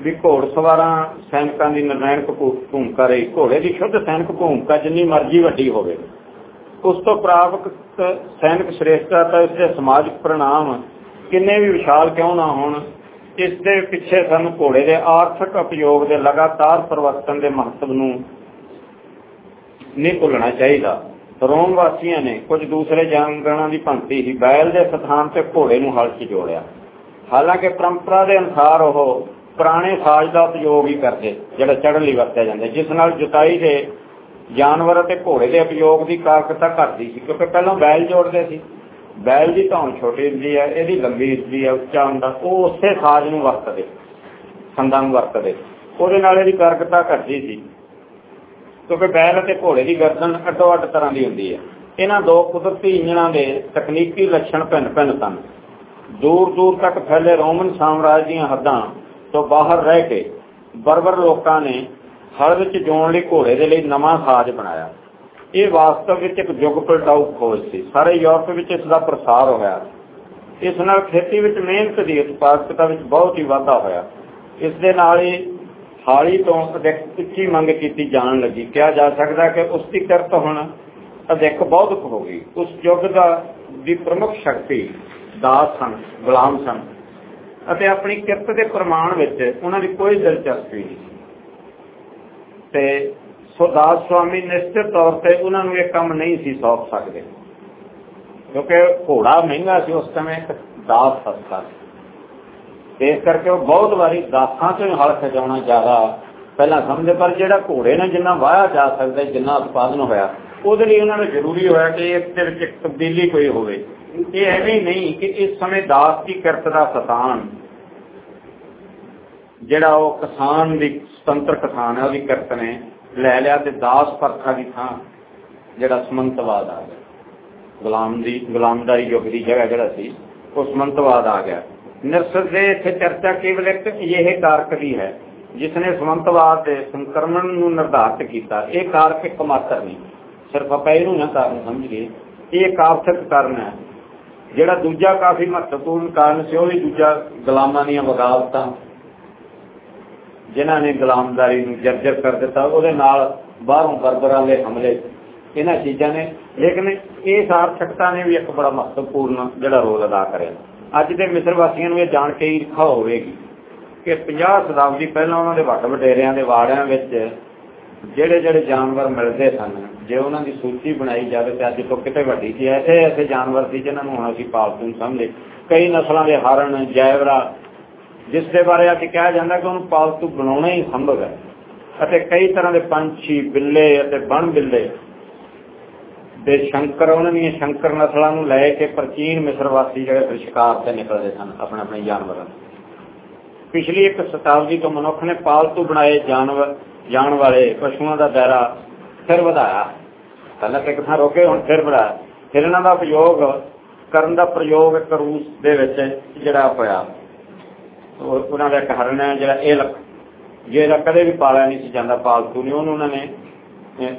ਵੀ ਘੋੜਸਵਾਰਾਂ ਸੈਨਿਕਾਂ ਦੀ ਨਿਰਣਾਇਕ ਭੂਮਿਕਾ ਰਹੀ। ਘੋੜੇ ਦੀ ਸ਼ੁੱਧ ਸੈਨਿਕ ਭੂਮਿਕਾ ਜਿੰਨੀ ਮਰਜ਼ੀ ਵੱਡੀ ਹੋਵੇ। ਉਸ ਤੋਂ ਪ੍ਰਾਪਤ ਸੈਨਿਕ ਸ਼੍ਰੇਸ਼ਟਤਾ ਤਾਂ ਇਸ ਦੇ ਸਮਾਜਿਕ ਪ੍ਰਣਾਮ ਕਿੰਨੇ ਵੀ ਵਿਸ਼ਾਲ ਕਿਉਂ ਨਾ ਹੋਣ, ਇਸ ਦੇ ਪਿੱਛੇ ਸਾਨੂੰ ਘੋੜੇ ਦੇ ਆਰਥਿਕ ਉਪਯੋਗ ਦੇ ਲਗਾਤਾਰ ਪਰਿਵਰਤਨ ਦੇ ਮਹੱਤਵ ਨੂੰ ਨਹੀਂ ਭੁੱਲਣਾ ਚਾਹੀਦਾ। ਰੋਮ ਵਾਸੀਆਂ ਨੇ ਕੁਝ ਦੂਸਰੇ ਜਾਨਵਰਾਂ ਦੀ ਭੰਤੀ ਸੀ ਬੈਲ ਦੇ ਸਥਾਨ ਤੇ ਘੋੜੇ ਨੂੰ ਹਲ 'ਚ ਜੋੜਿਆ। ਹਾਲਾਂਕਿ ਪਰੰਪਰਾ ਦੇ ਅਨੁਸਾਰ ਉਹ ਪੁਰਾਣੇ ਸਾਜ਼ ਦਾ ਉਪਯੋਗ ਹੀ ਕਰਦੇ, ਜਿਹੜਾ ਚੜ੍ਹਨ ਲਈ ਵਰਤਿਆ ਜਾਂਦਾ, ਜਿਸ ਨਾਲ ਜੁਤਾਈ ਦੇ ਜਾਨਵਰ ਅਤੇ ਘੋੜੇ ਦੇ ਉਪਯੋਗ ਦੀ ਕਾਰਕਤਾ ਘਟਦੀ ਸੀ, ਕਿਉਂਕਿ ਪਹਿਲਾਂ ਬੈਲ ਜੋੜਦੇ ਸੀ। ਬੈਲ ਦੀ ਧੌਣ ਛੋਟੀ ਹੁੰਦੀ ਹੈ, ਇਹਦੀ ਲੰਬੀ ਹੁੰਦੀ ਹੈ, ਉੱਚਾ ਹੁੰਦਾ, ਉਹ ਉਸੇ ਸਾਜ਼ ਨੂੰ ਵਰਤਦੇ, ਸੰਦਾਂ ਨੂੰ ਵਰਤਦੇ। ਉਹਦੇ ਨਾਲ ਇਹਦੀ ਕਾਰਕਤਾ ਘਟਦੀ ਸੀ, ਕਿਉਂਕਿ ਬੈਲ ਅਤੇ ਘੋੜੇ ਦੀ ਗਰਦਨ ਅੱਡੋ ਅੱਡ ਤਰ੍ਹਾਂ ਦੀ ਹੁੰਦੀ ਹੈ। ਇਹਨਾਂ ਦੋ ਕੁਦਰਤੀ ਇੰਜਣਾਂ ਦੇ ਤਕਨੀਕੀ ਲੱਛਣ ਭਿੰਨ ਭਿੰਨ ਸਨ। ਦੂਰ ਦੂਰ ਤੱਕ ਫੈਲੇ ਰੋਮਨ ਸਾਮਰਾਜ ਦੀਆਂ ਹੱਦਾਂ ਤੋਂ ਬਾਹਰ ਰਹਿ ਕੇ ਬਰਬਰ ਲੋਕਾਂ ਨੇ ਹਲ ਵਿੱਚ ਜੋਣ ਲਈ ਘੋੜੇ ਦੇ ਲਈ ਨਵਾਂ ਸਾਜ਼ ਬਣਾਇਆ। ਇਹ ਵਾਸਤਵ ਵਿੱਚ ਇੱਕ ਯੁੱਗ ਪਲਟਾਊ ਖੋਜ ਸੀ। ਸਾਰੇ ਯੂਰਪ ਵਿੱਚ ਇਸ ਦਾ ਪ੍ਰਸਾਰ ਹੋਇਆ। ਇਸ ਨਾਲ ਖੇਤੀ ਵਿੱਚ ਮਿਹਨਤ ਦੀ ਉਤਪਾਦਕਤਾ ਵਿੱਚ ਬਹੁਤ ਹੀ ਵਾਧਾ ਹੋਇਆ। ਇਸ ਦੇ ਨਾਲ ਹੀ ਹਾਲੀ ਤੋਂ ਉੱਚੀ ਮੰਗ ਕੀਤੀ ਜਾਣ ਲੱਗੀ। ਕਿਹਾ ਜਾ ਸਕਦਾ ਕਿ ਉਸ ਦੀ ਕਰਤ ਹੁਣ ਅਧਿਕ ਬਹੁਤ ਹੋ ਗਈ। ਉਸ ਯੁੱਗ ਦਾ ਦੀ ਪ੍ਰਮੁੱਖ ਸ਼ਕਤੀ ਦਾਸ ਸਨ, ਗੁਲਾਮ ਸਨ। ਅਤੇ ਆਪਣੀ ਕਿਰਤ ਦੇ ਪ੍ਰਮਾਣ ਵਿੱਚ ਉਹਨਾਂ ਦੀ ਕੋਈ ਦਿਲਚਸਪੀ ਨਹੀਂ ਤੇ ਸੋ ਦਾਸ ਨਿਸ਼ਚਿਤ ਤੌਰ ਤੇ ਉਹਨਾਂ ਨੂੰ ਇਹ ਕੰਮ ਨਹੀਂ ਸੀ ਸੌਂਪ ਸਕਦੇ। ਕਿਉਂਕਿ ਘੋੜਾ ਮਹਿੰਗਾ ਸੀ ਉਸ ਸਮੇਂ ਦਾਸ ਸਸਤਾ ਸੀ। ਇਸ ਕਰਕੇ ਉਹ ਬਹੁਤ ਵਾਰੀ ਦਾਸਾਂ ਤੋਂ ਹਲ ਖਜਾਉਣਾ ਜ਼ਿਆਦਾ ਪਹਿਲਾਂ ਸਮਝਦੇ, ਪਰ ਜਿਹੜਾ ਘੋੜੇ ਨਾਲ ਜਿੰਨਾ ਵਾਇਆ ਜਾ ਸਕਦਾ, ਜਿੰਨਾ ਉਤਪਾਦਨ ਹੋਇਆ, ਉਹਦੇ ਲਈ ਉਹਨਾਂ ਨੂੰ ਜ਼ਰੂਰੀ ਹੋਇਆ ਕਿ ਇਸ ਦੇ ਵਿੱਚ ਇੱਕ ਤਬਦੀਲੀ ਕੋਈ ਹੋਵੇ। ਇਹ ਐਵੇਂ ਨਹੀਂ ਕਿ ਇਸ ਸਮੇਂ ਦਾਸ ਦੀ ਕਿਰਤ ਦਾ ਸਤਾਨ ਜਿਹੜਾ ਉਹ ਕਿਸਾਨ ਦੀ ਸੁਤੰਤਰ ਕਿਸਾਨ ਹੈ ਉਹਦੀ ਕਿਰਤ ਨੇ, ਲੈ ਲਿਆ ਤੇ ਦਾਸ ਪ੍ਰਥਾ ਦੀ ਥਾਂ ਜਿਹੜਾ ਸਮੰਤਵਾਦ ਆ ਗਿਆ। ਗੁਲਾਮ ਦੀ, ਗੁਲਾਮਦਾਰੀ ਯੁੱਗ ਦੀ ਜਗ੍ਹਾ ਜਿਹੜਾ ਸੀ, ਉਹ ਸਮੰਤਵਾਦ ਆ ਗਿਆ। ਨਿਰਸਰ ਦੇ ਇੱਥੇ ਚਰਚਾ ਕੇਵਲ ਇੱਕ ਇਹ ਕਾਰਕ ਦੀ ਹੈ ਜਿਸ ਨੇ ਸਮੰਤਵਾਦ ਦੇ ਸੰਕਰਮਣ ਨੂੰ ਨਿਰਧਾਰਿਤ ਕੀਤਾ। ਇਹ ਕਾਰਕ ਇੱਕ ਮਾਤਰ ਨਹੀਂ। ਸਿਰਫ ਆਪਾਂ ਇਹਨੂੰ ਨਾ ਕਾਰਨ ਸਮਝੀਏ। ਇਹ ਇੱਕ ਕਾਰਨ ਹੈ। ਜਿਹੜਾ ਦੂਜਾ ਕਾਫੀ ਮਹੱਤਵਪੂਰਨ ਕਾਰਨ ਸੀ, ਉਹ ਵੀ ਦੂਜਾ ਗੁਲਾਮਾਂ ਦੀਆਂ ਵਗਾਵਤਾਂ ਜਿਨ੍ਹਾਂ ਨੇ ਗੁਲਾਮਦਾਰੀ ਨੂੰ ਜਰਜਰ ਕਰ ਦਿੱਤਾ, ਉਹਦੇ ਨਾਲ ਬਾਹਰੋਂ ਬਰਬਰਾਂ ਦੇ ਹਮਲੇ, ਇਹਨਾਂ ਚੀਜ਼ਾਂ ਨੇ। ਲੇਕਿਨ ਇਹ ਆਰਥਿਕਤਾ ਨੇ ਵੀ ਇੱਕ ਬੜਾ ਮਹੱਤਵਪੂਰਨ ਜਿਹੜਾ ਰੋਲ ਅਦਾ ਕਰਿਆ। ਅੱਜ ਦੇ ਮਿਸਰ ਵਾਸੀਆਂ ਨੂੰ ਇਹ ਜਾਣ ਕੇ ਈਰਖਾ ਹੋਵੇਗੀ ਕਿ 50 ਸ਼ਤਾਬਦੀ ਪਹਿਲਾਂ ਉਹਨਾਂ ਦੇ ਵੱਡ ਵਡੇਰਿਆਂ ਦੇ ਵਾੜਿਆਂ ਵਿੱਚ ਜਿਹੜੇ ਜਿਹੜੇ ਜਾਨਵਰ ਮਿਲਦੇ ਸਨ, ਜੇ ਉਹਨਾਂ ਦੀ ਸੂਚੀ ਬਣਾਈ ਜਾਵੇ ਤੇ ਅੱਜ ਤੋਂ ਕਿਤੇ ਵੱਡੀ ਸੀ। ਐਸੇ ਐਸੇ ਜਾਨਵਰ ਸੀ ਜਿਨ੍ਹਾਂ ਨੂੰ ਹੁਣ ਅਸੀਂ ਪਾਲਤੂ ਸਮਝੇ ਕਈ ਨਸਲਾਂ ਦੇ ਹਰਨ, ਜੈਵਰਾ ਜਿਸ ਦੇ ਬਾਰੇ ਅੱਜ ਕਿਹਾ ਜਾਂਦਾ ਕਿ ਉਹਨੂੰ ਪਾਲਤੂ ਬਣਾਉਣਾ ਹੀ ਸੰਭਵ ਹੈ। ਅਤੇ ਕਈ ਤਰ੍ਹਾਂ ਦੇ ਪੰਛੀ, ਬਿੱਲੇ ਅਤੇ ਬਣ ਬਿੱਲੇ ਦੇ ਸ਼ੰਕਰ ਉਹਨਾਂ ਦੀਆਂ ਸ਼ੰਕਰ ਨਸਲਾਂ ਨੂੰ ਲੈ ਕੇ ਪ੍ਰਾਚੀਨ ਮਿਸਰ ਵਾਸੀ ਜਿਹੜੇ ਫਿਰ ਸ਼ਿਕਾਰ ਤੇ ਨਿਕਲਦੇ ਸਨ ਆਪਣੇ ਆਪਣੇ ਜਾਨਵਰਾਂ ਪਿਛਲੀ ਇੱਕ ਸ਼ਤਾਬਦੀ ਤੋਂ ਮਨੁੱਖ ਨੇ ਪਾਲਤੂ ਬਣਾਏ ਜਾਨਵਰ ਜਾਣ ਵਾਲੇ ਪਸ਼ੂਆਂ ਦਾ ਦਾਇਰਾ ਫਿਰ ਵਧਾਇਆ। ਪਹਿਲਾਂ ਇੱਕ ਥਾਂ ਰੋਕੇ, ਹੁਣ ਫਿਰ ਵਧਾਇਆ। ਫਿਰ ਇਹਨਾਂ ਦਾ ਪ੍ਰਯੋਗ ਕਰਨ ਦਾ ਪ੍ਰਯੋਗ ਇੱਕ ਰੂਸ ਦੇ ਵਿੱਚ ਜਿਹੜਾ ਹੋਇਆ। ਉਹਨਾਂ ਦਾ ਇੱਕ ਹਰਨ ਹੈ ਜਿਹੜਾ ਇਹ ਜਿਹੜਾ ਕਦੇ ਵੀ ਪਾਲਿਆ ਨਹੀਂ ਸੀ ਜਾਂਦਾ, ਪਾਲਤੂ ਨਹੀਂ, ਉਹਨੂੰ ਉਹਨਾਂ ਨੇ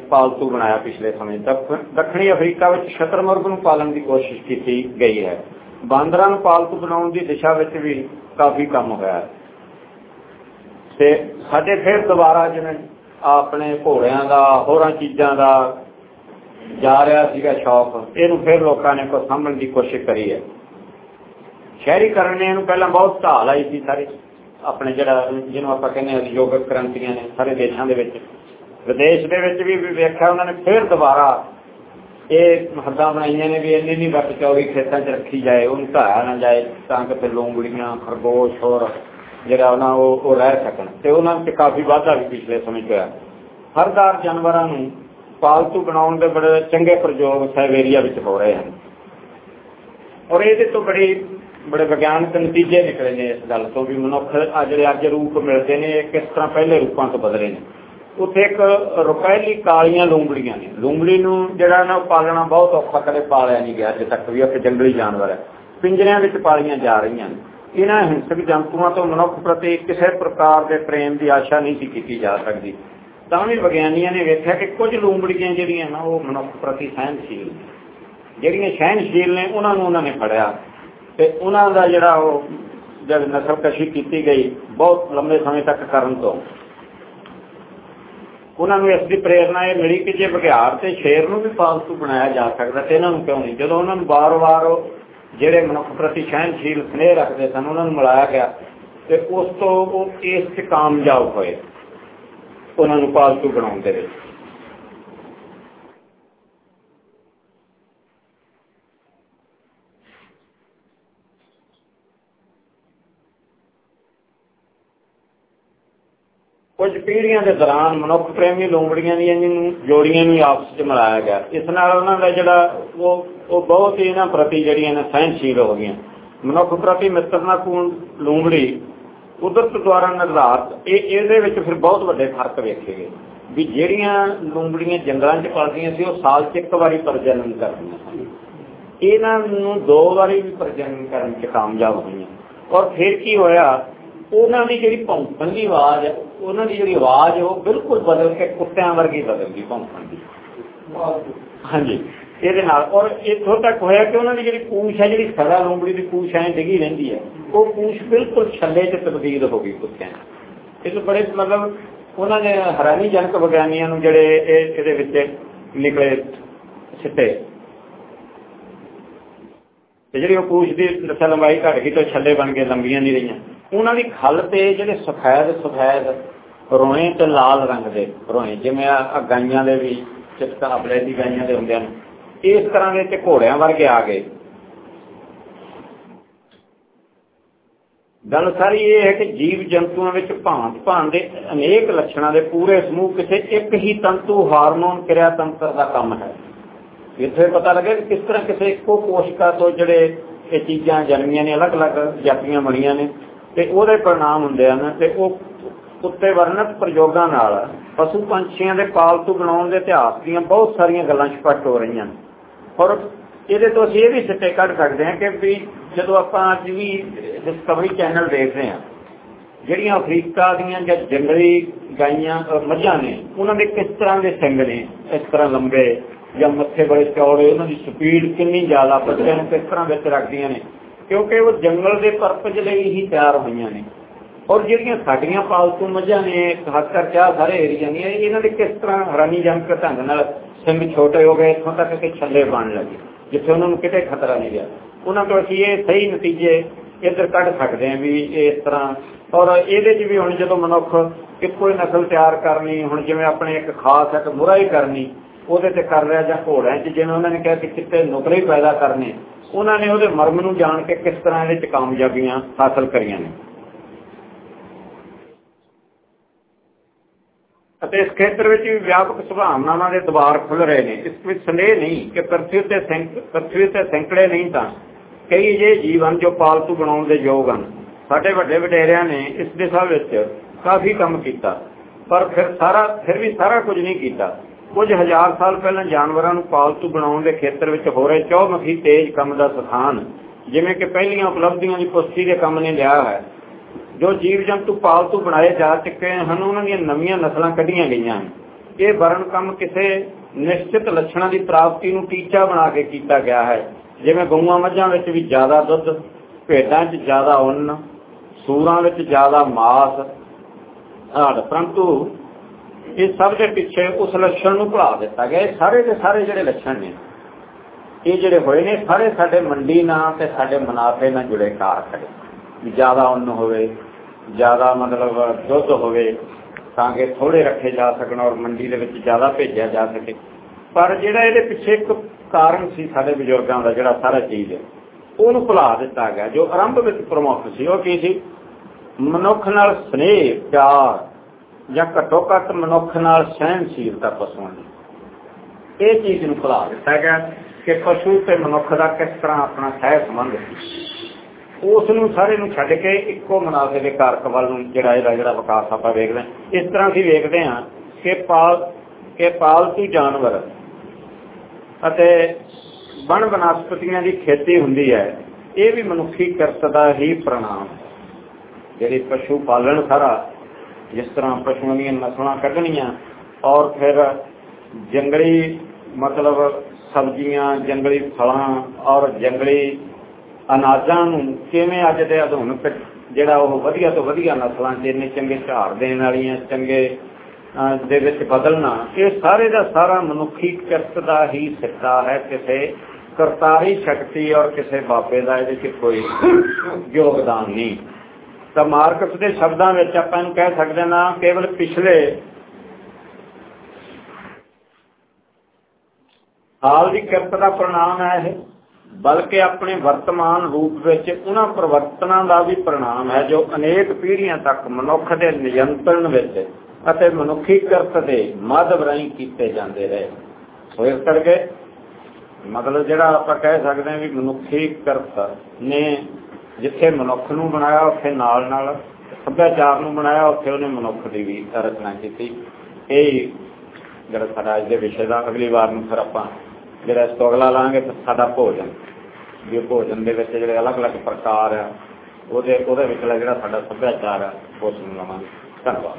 ਪਾਲਤੂ ਬਣਾਇਆ ਪਿਛਲੇ ਸਮੇਂ ਤੱਕ। ਦੱਖਣੀ ਅਫਰੀਕਾ ਵਿੱਚ ਸ਼ਤਰਮੁਰਗ ਨੂੰ ਪਾਲਣ ਦੀ ਕੋਸ਼ਿਸ਼ ਕੀਤੀ ਗਈ ਹੈ। ਬਾਂਦਰਾਂ ਨੂੰ ਪਾਲਤੂ ਬਣਾਉਣ ਦੀ ਦਿਸ਼ਾ ਵਿੱਚ ਵੀ ਕਾਫੀ ਕੰਮ ਹੋਇਆ ਤੇ ਸਾਡੇ ਫਿਰ ਦੁਬਾਰਾ ਜਿਵੇਂ ਆਪਣੇ ਘੋੜਿਆਂ ਦਾ, ਹੋਰਾਂ ਚੀਜ਼ਾਂ ਦਾ ਜਾ ਰਿਹਾ ਸੀਗਾ ਸ਼ੌਕ, ਇਹਨੂੰ ਫਿਰ ਲੋਕਾਂ ਨੇ ਕੋ ਸਾਂਭਣ ਦੀ ਕੋਸ਼ਿਸ਼ ਕਰੀ ਹੈ। ਸ਼ਹਿਰੀਕਰਨ ਨੇ ਇਹਨੂੰ ਪਹਿਲਾਂ ਬਹੁਤ ਢਾਲ ਆਈ ਸੀ ਸਾਰੇ। ਆਪਣੇ ਜਿਹੜਾ ਜਿਹਨੂੰ ਆਪਾਂ ਕਹਿੰਦੇ ਹਾਂ ਕ੍ਰਾਂਤੀਆਂ ਨੇ ਸਾਰੇ ਦੇਸ਼ਾਂ ਦੇ ਵਿੱਚ। ਵਿਦੇਸ਼ ਦੇ ਵਿੱਚ ਵੀ ਵੇਖਿਆ ਉਹਨਾਂ ਨੇ ਫਿਰ ਦੁਬਾਰਾ ਇਹ ਹੱਦਾਂ ਬਣਾਈਆਂ ਨੇ ਵੀ ਇੰਨੀ ਨਹੀਂ ਵੱਟ ਚੌੜੀ ਖੇਤਾਂ 'ਚ ਰੱਖੀ ਜਾਏ, ਉਹਨੂੰ ਢਾਇਆ ਨਾ ਜਾਏ, ਤਾਂ ਕਿ ਫਿਰ ਲੋਂਗੜੀਆਂ ਖਰਗੋਸ਼ ਹੋਰ ਜਿਹੜਾ ਉਹਨਾਂ ਉਹ ਉਹ ਰਹਿ ਸਕਣ। ਤੇ ਉਹਨਾਂ ਵਿੱਚ ਕਾਫੀ ਵਾਧਾ ਵੀ ਪਿਛਲੇ ਸਮੇਂ 'ਚ ਹੋਇਆ। ਹਰਦਾਰ ਜਾਨਵਰਾਂ ਨੂੰ ਪਾਲਤੂ ਬਣਾਉਣ ਦੇ ਬੜੇ ਚੰਗੇ ਪ੍ਰਯੋਗ ਸਾਈਬੇਰੀਆ ਵਿੱਚ ਹੋ ਰਹੇ ਹਨ। ਔਰ ਇਹਦੇ ਤੋਂ ਬੜੀ ਬੜੇ ਵਿਗਿਆਨਕ ਨਤੀਜੇ ਨਿਕਲੇ ਨੇ ਇਸ ਗੱਲ ਤੋਂ ਵੀ ਮਨੁੱਖ ਆ ਜਿਹੜੇ ਅੱਜ ਰੂਪ ਮਿਲਦੇ ਨੇ, ਇਹ ਕਿਸ ਤਰ੍ਹਾਂ ਪਹਿਲੇ ਰੂਪਾਂ ਤੋਂ ਬਦਲੇ ਨੇ। ਉੱਥੇ ਇੱਕ ਰੁਪੈਲੀ ਕਾਲੀਆਂ ਲੂੰਬੜੀਆਂ ਨੇ। ਲੂੰਬੜੀ ਨੂੰ ਜਿਹੜਾ ਨਾ ਪਾਲਣਾ ਬਹੁਤ ਔਖਾ, ਕਦੇ ਪਾਲਿਆ ਨਹੀਂ ਗਿਆ ਅਜੇ ਤੱਕ ਵੀ ਇੱਕ ਜੰਗਲੀ ਜਾਨਵਰ ਹੈ। ਪਿੰਜਰਿਆਂ ਵਿੱਚ ਪਾਲੀਆਂ ਜਾ ਰਹੀਆਂ ਨੇ। ਇਹਨਾਂ ਹਿੰਸਕ ਜੰਤੂਆਂ ਤੋਂ ਮਨੁੱਖ ਪ੍ਰਤੀ ਕਿਸੇ ਪ੍ਰਕਾਰ ਦੇ ਪ੍ਰੇਮ ਦੀ ਆਸ਼ਾ ਨਹੀਂ ਸੀ ਕੀਤੀ ਜਾ ਸਕਦੀ। ਤਾਂ ਵੀ ਵਿਗਿਆਨੀਆਂ ਨੇ ਵੇਖਿਆ ਕਿ ਕੁਝ ਲੂੰਬੜੀਆਂ ਜਿਹੜੀਆਂ ਨਾ, ਉਹ ਮਨੁੱਖ ਪ੍ਰਤੀ ਸਹਿਨਸ਼ੀਲ ਜਿਹੜੀਆਂ ਸਹਿਨਸ਼ੀਲ ਨੇ, ਉਹਨਾਂ ਨੂੰ ਉਹਨਾਂ ਨੇ ਫੜਿਆ। ਤੇ ਉਹਨਾਂ ਦਾ ਜਿਹੜਾ ਉਹ ਜਦ ਨਸਲਕਸ਼ੀ ਕੀਤੀ ਗਈ, ਬਹੁਤ ਲੰਬੇ ਸਮੇਂ ਤੱਕ ਕਰਨ ਤੋਂ। ਉਹਨਾਂ ਨੂੰ ਇਸ ਦੀ ਪ੍ਰੇਰਣਾ ਇਹ ਮਿਲੀ ਕਿ ਜੇ ਬਘਿਆੜ ਤੇ ਸ਼ੇਰ ਨੂੰ ਵੀ ਪਾਲਤੂ ਬਣਾਇਆ ਜਾ ਸਕਦਾ ਤੇ ਇਹਨਾਂ ਨੂੰ ਕਿਉਂ ਨਹੀਂ? ਜਦੋਂ ਉਹਨਾਂ ਨੂੰ ਵਾਰ-ਵਾਰ ਜਿਹੜੇ ਮਨੁੱਖ ਪ੍ਰਤੀ ਸਹਿਨਸ਼ੀਲ ਸਨੇਹ ਰੱਖਦੇ ਸਨ, ਉਹਨਾਂ ਨੂੰ ਮਿਲਾਇਆ ਗਿਆ ਤੇ ਉਸ ਤੋਂ ਉਹ ਕੇਸ 'ਚ ਕਾਮਯਾਬ ਹੋਏ। ਉਹਨਾਂ ਨੂੰ ਪਾਲਤੂ ਬਣਾਉਣ ਦੇ ਵਿੱਚ ਕੁਝ ਪੀੜ੍ਹੀਆਂ ਦੇ ਦੌਰਾਨ ਮਨੁੱਖ ਪ੍ਰੇਮੀ ਲੋਮੜੀਆਂ ਦੀਆਂ ਨੂੰ ਜੋੜੀਆਂ ਨੂੰ ਆਪਸ ਵਿੱਚ ਮਿਲਾਇਆ ਗਿਆ। ਇਸ ਨਾਲ ਉਹਨਾਂ ਦਾ ਜਿਹੜਾ ਉਹ ਉਹ ਬਹੁਤ ਹੀ ਇਹਨਾਂ ਪ੍ਰਤੀ ਜਿਹੜੀਆਂ ਨੇ ਸਹਿਨਸ਼ੀਲ ਹੋ ਗਈਆਂ। ਮਨੁੱਖ ਪ੍ਰਤੀ ਮਿੱਤਰਨਾ ਕੂਣ ਕੁਦਰਤ ਦੁਆਰਾ ਨਿਰਧਾਰਤ, ਇਹ ਇਹਦੇ ਵਿੱਚ ਫਿਰ ਬਹੁਤ ਵੱਡੇ ਫ਼ਰਕ ਵੇਖੇ ਗਏ। ਵੀ ਜਿਹੜੀਆਂ ਲੂੰਬੜੀਆਂ ਜੰਗਲਾਂ 'ਚ ਪਲਦੀਆਂ ਸੀ, ਉਹ ਸਾਲ 'ਚ ਇੱਕ ਵਾਰੀ ਪ੍ਰਜਨਨ ਕਰਦੀਆਂ ਸਨ। ਇਹਨਾਂ ਨੂੰ ਦੋ ਵਾਰੀ ਵੀ ਪ੍ਰਜਨਨ ਕਰਨ 'ਚ ਕਾਮਯਾਬ ਹੋਈਆਂ। ਔਰ ਫਿਰ ਕੀ ਹੋਇਆ? ਉਹਨਾਂ ਦੀ ਜਿਹੜੀ ਭੌਂਕਣ ਦੀ ਆਵਾਜ਼ ਉਹਨਾਂ ਦੀ ਜਿਹੜੀ ਆਵਾਜ਼ ਉਹ ਬਿਲਕੁਲ ਬਦਲ ਕੇ ਕੁੱਤਿਆਂ ਵਰਗੀ ਬਦਲ ਗਈ ਭੌਂਕਣ ਦੀ। ਹਾਂਜੀ। ਇਹਦੇ ਨਾਲ, ਔਰ ਇੱਥੋਂ ਤੱਕ ਹੋਇਆ ਕਿ ਉਹਨਾਂ ਦੀ ਜਿਹੜੀ ਪੂਛ ਹੈ, ਜਿਹੜੀ ਸਦਾ ਲੋਂਬੜੀ ਦੀ ਪੂਛ ਐ ਡਿੱਗੀ ਰਹਿੰਦੀ ਹੈ। ਉਹ ਪੂਛ ਬਿਲਕੁਲ ਛੱਲੇ 'ਚ ਤਬਦੀਲ ਹੋ ਗਈ ਕੁੱਤਿਆਂ ਇਸ ਬੜੇ ਮਤਲਬ ਉਹਨਾਂ ਨੇ ਹੈਰਾਨੀਜਨਕ ਵਿਗਿਆਨੀਆਂ ਨੂੰ ਜਿਹੜੇ ਇਹ ਇਹਦੇ ਵਿੱਚ ਨਿਕਲੇ ਸਿੱਟੇ। ਤੇ ਜਿਹੜੀ ਉਹ ਪੂਛ ਦੀ ਦੱਸਿਆ ਲੰਬਾਈ ਘਟ ਗਈ ਤੇ ਛੱਲੇ ਬਣ ਕੇ ਲੰਬੀਆਂ ਨਹੀਂ ਰਹੀਆਂ। ਉਹਨਾਂ ਦੀ ਖੱਲ ਤੇ ਜਿਹੜੇ ਸਫੈਦ ਸਫੈਦ ਰੋਏ ਤੇ ਲਾਲ ਰੰਗ ਦੇ ਰੋਏ, ਜਿਵੇਂ ਆ ਗਾਈਆਂ ਦੇ ਵੀ ਚਿੱਟਾ ਆਪਲੇ ਗਾਈਆਂ ਦੇ ਹੁੰਦੇ ਹਨ, ਇਸ ਤਰ੍ਹਾਂ ਦੇ ਤੇ ਘੋੜਿਆਂ ਵਰਗੇ ਆ ਗਏ। ਗੱਲ ਸਾਰੀ ਇਹ ਹੈ ਕਿ ਜੀਵ ਜੰਤੂਆਂ ਵਿੱਚ ਭਾਂਤ ਭਾਂਤ ਦੇ ਅਨੇਕ ਲੱਛਣਾਂ ਦੇ ਪੂਰੇ ਸਮੂਹ ਕਿਸੇ ਇੱਕ ਹੀ ਤੰਤੂ ਹਾਰਮੋਨ ਕਿਰਿਆ ਤੰਤਰ ਦਾ ਕੰਮ ਹੈ। ਇੱਥੇ ਪਤਾ ਲੱਗੇ ਕਿ ਕਿਸ ਤਰ੍ਹਾਂ ਕਿਸੇ ਇੱਕੋ ਕੋਸ਼ਿਕਾ ਤੋਂ ਜਿਹੜੇ ਇਹ ਚੀਜ਼ਾਂ ਜਨਮੀਆਂ ਨੇ, ਅਲੱਗ-ਅਲੱਗ ਜਾਤੀਆਂ ਬਣੀਆਂ ਨੇ ਤੇ ਉਹਦੇ ਪ੍ਰਣਾਮ ਹੁੰਦੇ ਹਨ ਤੇ ਉਹ ਕੁੱਤੇ ਵਰਣਤ ਪ੍ਰਯੋਗਾਂ ਨਾਲ ਪਸ਼ੂ ਪੰਛੀਆਂ ਦੇ ਪਾਲਤੂ ਬਣਾਉਣ ਦੇ ਇਤਿਹਾਸ ਦੀਆਂ ਬਹੁਤ ਸਾਰੀਆਂ ਗੱਲਾਂ ਸਪਸ਼ਟ ਹੋ ਰਹੀਆਂ ਨੇ। ਔਰ ਇਹਦੇ ਤੋਂ ਅਸੀਂ ਇਹ ਵੀ ਸਿੱਟੇ ਕੱਢ ਸਕਦੇ ਹਾਂ ਕਿ ਵੀ ਜਦੋਂ ਆਪਾਂ ਅੱਜ ਵੀ ਡਿਸਕਵਰੀ ਚੈਨਲ ਦੇਖ ਰਹੇ ਹਾਂ, ਜਿਹੜੀਆਂ ਅਫਰੀਕਾ ਦੀਆਂ ਜਾਂ ਜੰਗਲੀ ਗਾਈਆਂ ਮੱਝਾਂ ਨੇ, ਉਹਨਾਂ ਦੇ ਕਿਸ ਤਰ੍ਹਾਂ ਦੇ ਸਿੰਗ ਨੇ? ਇਸ ਤਰ੍ਹਾਂ ਲੰਬੇ ਜਾਂ ਮੱਥੇ ਬੜੇ ਚੌੜੇ, ਉਹਨਾਂ ਦੀ ਸਪੀਡ ਕਿੰਨੀ ਜ਼ਿਆਦਾ ਬੱਚਿਆਂ ਨੂੰ ਕਿਸ ਤਰ੍ਹਾਂ ਵਿੱਚ ਰੱਖਦੀਆਂ ਨੇ? ਕਿਉਂਕਿ ਉਹ ਜੰਗਲ ਦੇ ਪਰਪਸ ਲਈ ਹੀ ਤਿਆਰ ਹੋਈਆਂ ਨੇ। ਔਰ ਜਿਹੜੀਆਂ ਸਾਡੀਆਂ ਪਾਲਤੂ ਮੱਝਾਂ ਨੇ ਖਾਸ ਕਰਕੇ ਆ ਸਾਰੇ ਏਰੀਆ ਨੇ ਇਹਨਾਂ ਦੇ ਕਿਸ ਤਰ੍ਹਾਂ ਹੈਰਾਨੀਜਨਕ ਢੰਗ ਨਾਲ ਸਿੰਘ ਛੋਟੇ ਹੋ ਗਏ, ਇੱਥੋਂ ਤੱਕ ਕਿ ਛੱਲੇ ਬਣ ਲੱਗੇ, ਜਿੱਥੇ ਉਹਨਾਂ ਨੂੰ ਕਿਤੇ ਖਤਰਾ ਨਹੀਂ ਰਿਹਾ। ਉਹਨਾਂ ਤੋਂ ਅਸੀਂ ਇਹ ਸਹੀ ਨਤੀਜੇ ਇੱਧਰ ਕੱਢ ਸਕਦੇ ਹਾਂ ਵੀ ਇਸ ਤਰ੍ਹਾਂ। ਔਰ ਇਹਦੇ 'ਚ ਵੀ ਹੁਣ ਜਦੋਂ ਮਨੁੱਖ ਇੱਕੋ ਹੀ ਨਸਲ ਤਿਆਰ ਕਰਨੀ, ਹੁਣ ਜਿਵੇਂ ਆਪਣੇ ਇੱਕ ਖਾਸ ਇੱਕ ਹੀ ਕਰਨੀ, ਉਹਦੇ ਤੇ ਕਰ ਰਿਹਾ ਜਾਂ ਘੋੜਿਆਂ 'ਚ, ਜਿਵੇਂ ਉਹਨਾਂ ਨੇ ਕਿਹਾ ਕਿ ਕਿਤੇ ਨੁਕਰੇ ਪੈਦਾ ਕਰਨੇ ਉਹਨਾਂ ਨੇ ਉਹਦੇ ਮਰਮ ਨੂੰ ਜਾਣ ਕੇ ਕਿਸ ਤਰ੍ਹਾਂ ਇਹਦੇ 'ਚ ਕਾਮਯਾਬੀਆਂ ਹਾਸਲ ਕਰੀਆਂ ਨੇ। ਅਤੇ ਇਸ ਖੇਤਰ ਵਿੱਚ ਵੀ ਵਿਆਪਕ ਸੰਭਾਵਨਾਵਾਂ ਦੇ ਦਵਾਰ ਖੁੱਲ ਰਹੇ ਨੇ। ਇਸ ਵਿੱਚ ਸੰਦੇਹ ਨਹੀਂ ਕਿ ਪ੍ਰਥਵੀ ਤੇ ਪ੍ਰਥਵੀ ਤੇ ਸੈਂਕੜੇ ਨਹੀਂ ਤਾਂ ਕਈ ਜੇ ਜੀਵਨ ਜੋ ਪਾਲਤੂ ਬਣਾਉਣ ਦੇ ਯੋਗ ਹਨ। ਸਾਡੇ ਵੱਡੇ ਵਡੇਰਿਆਂ ਨੇ ਇਸ ਦਿਸ਼ਾ ਵਿੱਚ ਕਾਫੀ ਕੰਮ ਕੀਤਾ, ਪਰ ਫਿਰ ਸਾਰਾ, ਫਿਰ ਵੀ ਸਾਰਾ ਕੁਝ ਨਹੀਂ ਕੀਤਾ। ਕੁਝ ਹਜ਼ਾਰ ਸਾਲ ਪਹਿਲਾਂ ਜਾਨਵਰਾਂ ਨੂੰ ਪਾਲਤੂ ਬਣਾਉਣ ਦੇ ਖੇਤਰ ਵਿੱਚ ਹੋ ਰਹੇ ਚੌਮੁਖੀ ਤੇਜ ਕੰਮ ਦਾ ਸਥਾਨ, ਜਿਵੇਂ ਕਿ ਪਹਿਲੀਆਂ ਉਪਲਬਧੀਆਂ ਦੀ ਪੁਸ਼ਟੀ ਦੇ ਕੰਮ ਨੇ ਲਿਆ ਹੈ। ਜੋ ਜੀਵ ਜੰਤੂ ਪਾਲਤੂ ਬਣਾਏ ਜਾ ਚੁੱਕੇ ਹਨ, ਉਹਨਾਂ ਦੀਆਂ ਨਵੀਆਂ ਨਸਲਾਂ ਕੱਢੀਆਂ ਗਈਆਂ ਹਨ। ਇਹ ਵਰਣ ਕੰਮ ਕਿਸੇ ਨਿਸ਼ਚਿਤ ਲੱਛਣਾਂ ਦੀ ਪ੍ਰਾਪਤੀ ਨੂੰ ਟੀਚਾ ਬਣਾ ਕੇ ਕੀਤਾ ਗਿਆ ਹੈ। ਜਿਵੇਂ ਗਊਆਂ ਮੱਝਾਂ ਵਿੱਚ ਵੀ ਜ਼ਿਆਦਾ ਦੁੱਧ, ਭੇਡਾਂ 'ਚ ਜ਼ਿਆਦਾ ਉੱਨ, ਸੂਰਾਂ ਵਿੱਚ ਜ਼ਿਆਦਾ ਮਾਸ ਆੜ ਪਰੰਤੂ ਇਹ ਸਭ ਦੇ ਪਿੱਛੇ ਉਸ ਲੱਛਣ ਨੂੰ ਭੁਲਾ ਦਿੱਤਾ ਗਿਆ। ਇਹ ਸਾਰੇ ਦੇ ਸਾਰੇ ਜਿਹੜੇ ਲੱਛਣ ਨੇ, ਇਹ ਜਿਹੜੇ ਹੋਏ ਨੇ, ਸਾਰੇ ਸਾਡੇ ਮੰਡੀ ਨਾਲ ਤੇ ਸਾਡੇ ਮੁਨਾਫੇ ਨਾਲ ਜੁੜੇ ਕਾਰਕ ਨੇ। ਜ਼ਿਆਦਾ ਉੱਨ ਹੋਵੇ, ਜ਼ਿਆਦਾ ਮਤਲਬ ਦੁੱਧ ਹੋਵੇ, ਤਾਂ ਕਿ ਥੋੜੇ ਰੱਖੇ ਜਾ ਸਕਣ ਔਰ ਮੰਡੀ ਦੇ ਵਿੱਚ ਜ਼ਿਆਦਾ ਭੇਜਿਆ ਜਾ ਸਕੇ। ਪਰ ਜਿਹੜਾ ਇਹਦੇ ਪਿੱਛੇ ਇੱਕ ਕਾਰਨ ਸੀ ਸਾਡੇ ਬਜ਼ੁਰਗਾਂ ਦਾ, ਜਿਹੜਾ ਸਾਰਾ ਚੀਜ਼ ਹੈ, ਉਹਨੂੰ ਭੁਲਾ ਦਿੱਤਾ ਗਿਆ। ਜੋ ਆਰੰਭ ਵਿੱਚ ਪ੍ਰਮੁੱਖ ਸੀ, ਉਹ ਕੀ ਸੀ? ਮਨੁੱਖ ਨਾਲ ਸਨੇਹ, ਪਿਆਰ ਜਾਂ ਘੱਟੋ ਘੱਟ ਮਨੁੱਖ ਨਾਲ ਸਹਿਣਸ਼ੀਲਤਾ ਪਸ਼ੂਆਂ ਦੀ। ਇਹ ਚੀਜ਼ ਨੂੰ ਭੁਲਾ ਦਿੱਤਾ ਗਿਆ ਕਿ ਪਸ਼ੂ ਤੇ ਮਨੁੱਖ ਦਾ ਕਿਸ ਤਰ੍ਹਾਂ ਆਪਣਾ ਸਹਿ ਸੰਬੰਧ ਸੀ। ਉਸ ਨੂੰ ਸਾਰੇ ਨੂੰ ਛੱਡ ਕੇ ਇੱਕੋ ਮੁਨਾਫੇ ਦੇ ਕਾਰਕ ਵੱਲ ਨੂੰ ਜਿਹੜਾ ਇਹਦਾ ਜਿਹੜਾ ਵਿਕਾਸ ਆਪਾਂ ਵੇਖਦੇ ਇਸ ਤਰ੍ਹਾਂ ਅਸੀਂ ਵੇਖਦੇ ਹਾਂ ਕਿ ਪਾਲ ਕਿ ਪਾਲਤੂ ਜਾਨਵਰ ਅਤੇ ਬਣ ਬਨਸਪਤੀਆਂ ਦੀ ਖੇਤੀ ਹੁੰਦੀ ਹੈ, ਇਹ ਵੀ ਮਨੁੱਖੀ ਕਿਰਤ ਦਾ ਹੀ ਪ੍ਰਣਾਮ ਜਿਹੜੀ ਪਸ਼ੂ ਪਾਲਣ ਸਾਰਾ ਜਿਸ ਤਰ੍ਹਾਂ ਪਸ਼ੂਆਂ ਦੀਆਂ ਨਸਲਾਂ ਕੱਢਣੀਆਂ ਔਰ ਫਿਰ ਜੰਗਲੀ ਮਤਲਬ ਸਬਜ਼ੀਆਂ, ਜੰਗਲੀ ਫਲਾਂ ਔਰ ਜੰਗਲੀ ਅਨਾਜਾਂ ਨੂੰ ਕਿਵੇਂ ਅੱਜ ਦੇ ਆਧੁਨਿਕ ਜਿਹੜਾ ਉਹ ਵਧੀਆ ਤੋਂ ਵਧੀਆ ਨਸਲਾਂ ਦੇ ਇੰਨੇ ਚੰਗੇ ਝਾੜ ਦੇਣ ਵਾਲੀਆਂ, ਚੰਗੇ ਦੇ ਵਿੱਚ ਬਦਲਣਾ, ਇਹ ਸਾਰੇ ਦਾ ਸਾਰਾ ਮਨੁੱਖੀ ਕਿਰਤ ਦਾ ਹੀ ਸਿੱਟਾ ਹੈ। ਕਿਸੇ ਕਰਤਾਰੀ ਸ਼ਕਤੀ ਔਰ ਕਿਸੇ ਬਾਬੇ ਦਾ ਇਹਦੇ 'ਚ ਕੋਈ ਯੋਗਦਾਨ ਨਹੀਂ। ਤਾਂ ਮਾਰਕਸ ਦੇ ਸ਼ਬਦਾਂ ਵਿੱਚ ਆਪਾਂ ਇਹਨੂੰ ਕਹਿ ਸਕਦੇ ਨਾ, ਕੇਵਲ ਪਿਛਲੇ ਹਾਲ ਦੀ ਕਿਰਤ ਦਾ ਪ੍ਰਣਾਮ ਹੈ ਇਹ, ਬਲਕਿ ਆਪਣੇ ਵਰਤਮਾਨ ਰੂਪ ਵਿੱਚ ਉਹਨਾਂ ਪਰਿਵਰਤਨਾਂ ਦਾ ਵੀ ਪ੍ਰਣਾਮ ਹੈ ਜੋ ਅਨੇਕ ਪੀੜ੍ਹੀਆਂ ਤੱਕ ਮਨੁੱਖ ਦੇ ਨਿਯੰਤਰਣ ਵਿੱਚ ਅਤੇ ਮਨੁੱਖੀ ਕਿਰਤ ਦੇ ਮਾਧਵ ਰਾਹੀਂ ਕੀਤੇ ਜਾਂਦੇ ਰਹੇ। ਸੋ ਇਸ ਕਰਕੇ ਮਤਲਬ ਜਿਹੜਾ ਆਪਾਂ ਕਹਿ ਸਕਦੇ ਹਾਂ ਵੀ ਮਨੁੱਖੀ ਕਿਰਤ ਨੇ ਜਿੱਥੇ ਮਨੁੱਖ ਨੂੰ ਬਣਾਇਆ, ਉੱਥੇ ਨਾਲ ਨਾਲ ਸੱਭਿਆਚਾਰ ਨੂੰ ਬਣਾਇਆ, ਉੱਥੇ ਉਹਨੇ ਮਨੁੱਖ ਦੀ ਵੀ ਰਚਨਾ ਕੀਤੀ। ਇਹ ਜਿਹੜਾ ਸਾਡਾ ਅੱਜ ਦੇ ਵਿਸ਼ੇ ਦਾ ਅਗਲੀ ਵਾਰ ਨੂੰ ਫਿਰ ਆਪਾਂ ਜਿਹੜਾ ਇਸ ਤੋਂ ਅਗਲਾ ਲਾਂਗੇ, ਤਾਂ ਸਾਡਾ ਭੋਜਨ। ਵੀ ਭੋਜਨ ਦੇ ਵਿੱਚ ਜਿਹੜੇ ਅਲੱਗ-ਅਲੱਗ ਪ੍ਰਕਾਰ ਆ, ਉਹਦੇ ਉਹਦੇ ਵਿਚਲਾ ਜਿਹੜਾ ਸਾਡਾ ਸੱਭਿਆਚਾਰ ਆ, ਉਸ ਨੂੰ ਲਵਾਂਗੇ। ਧੰਨਵਾਦ।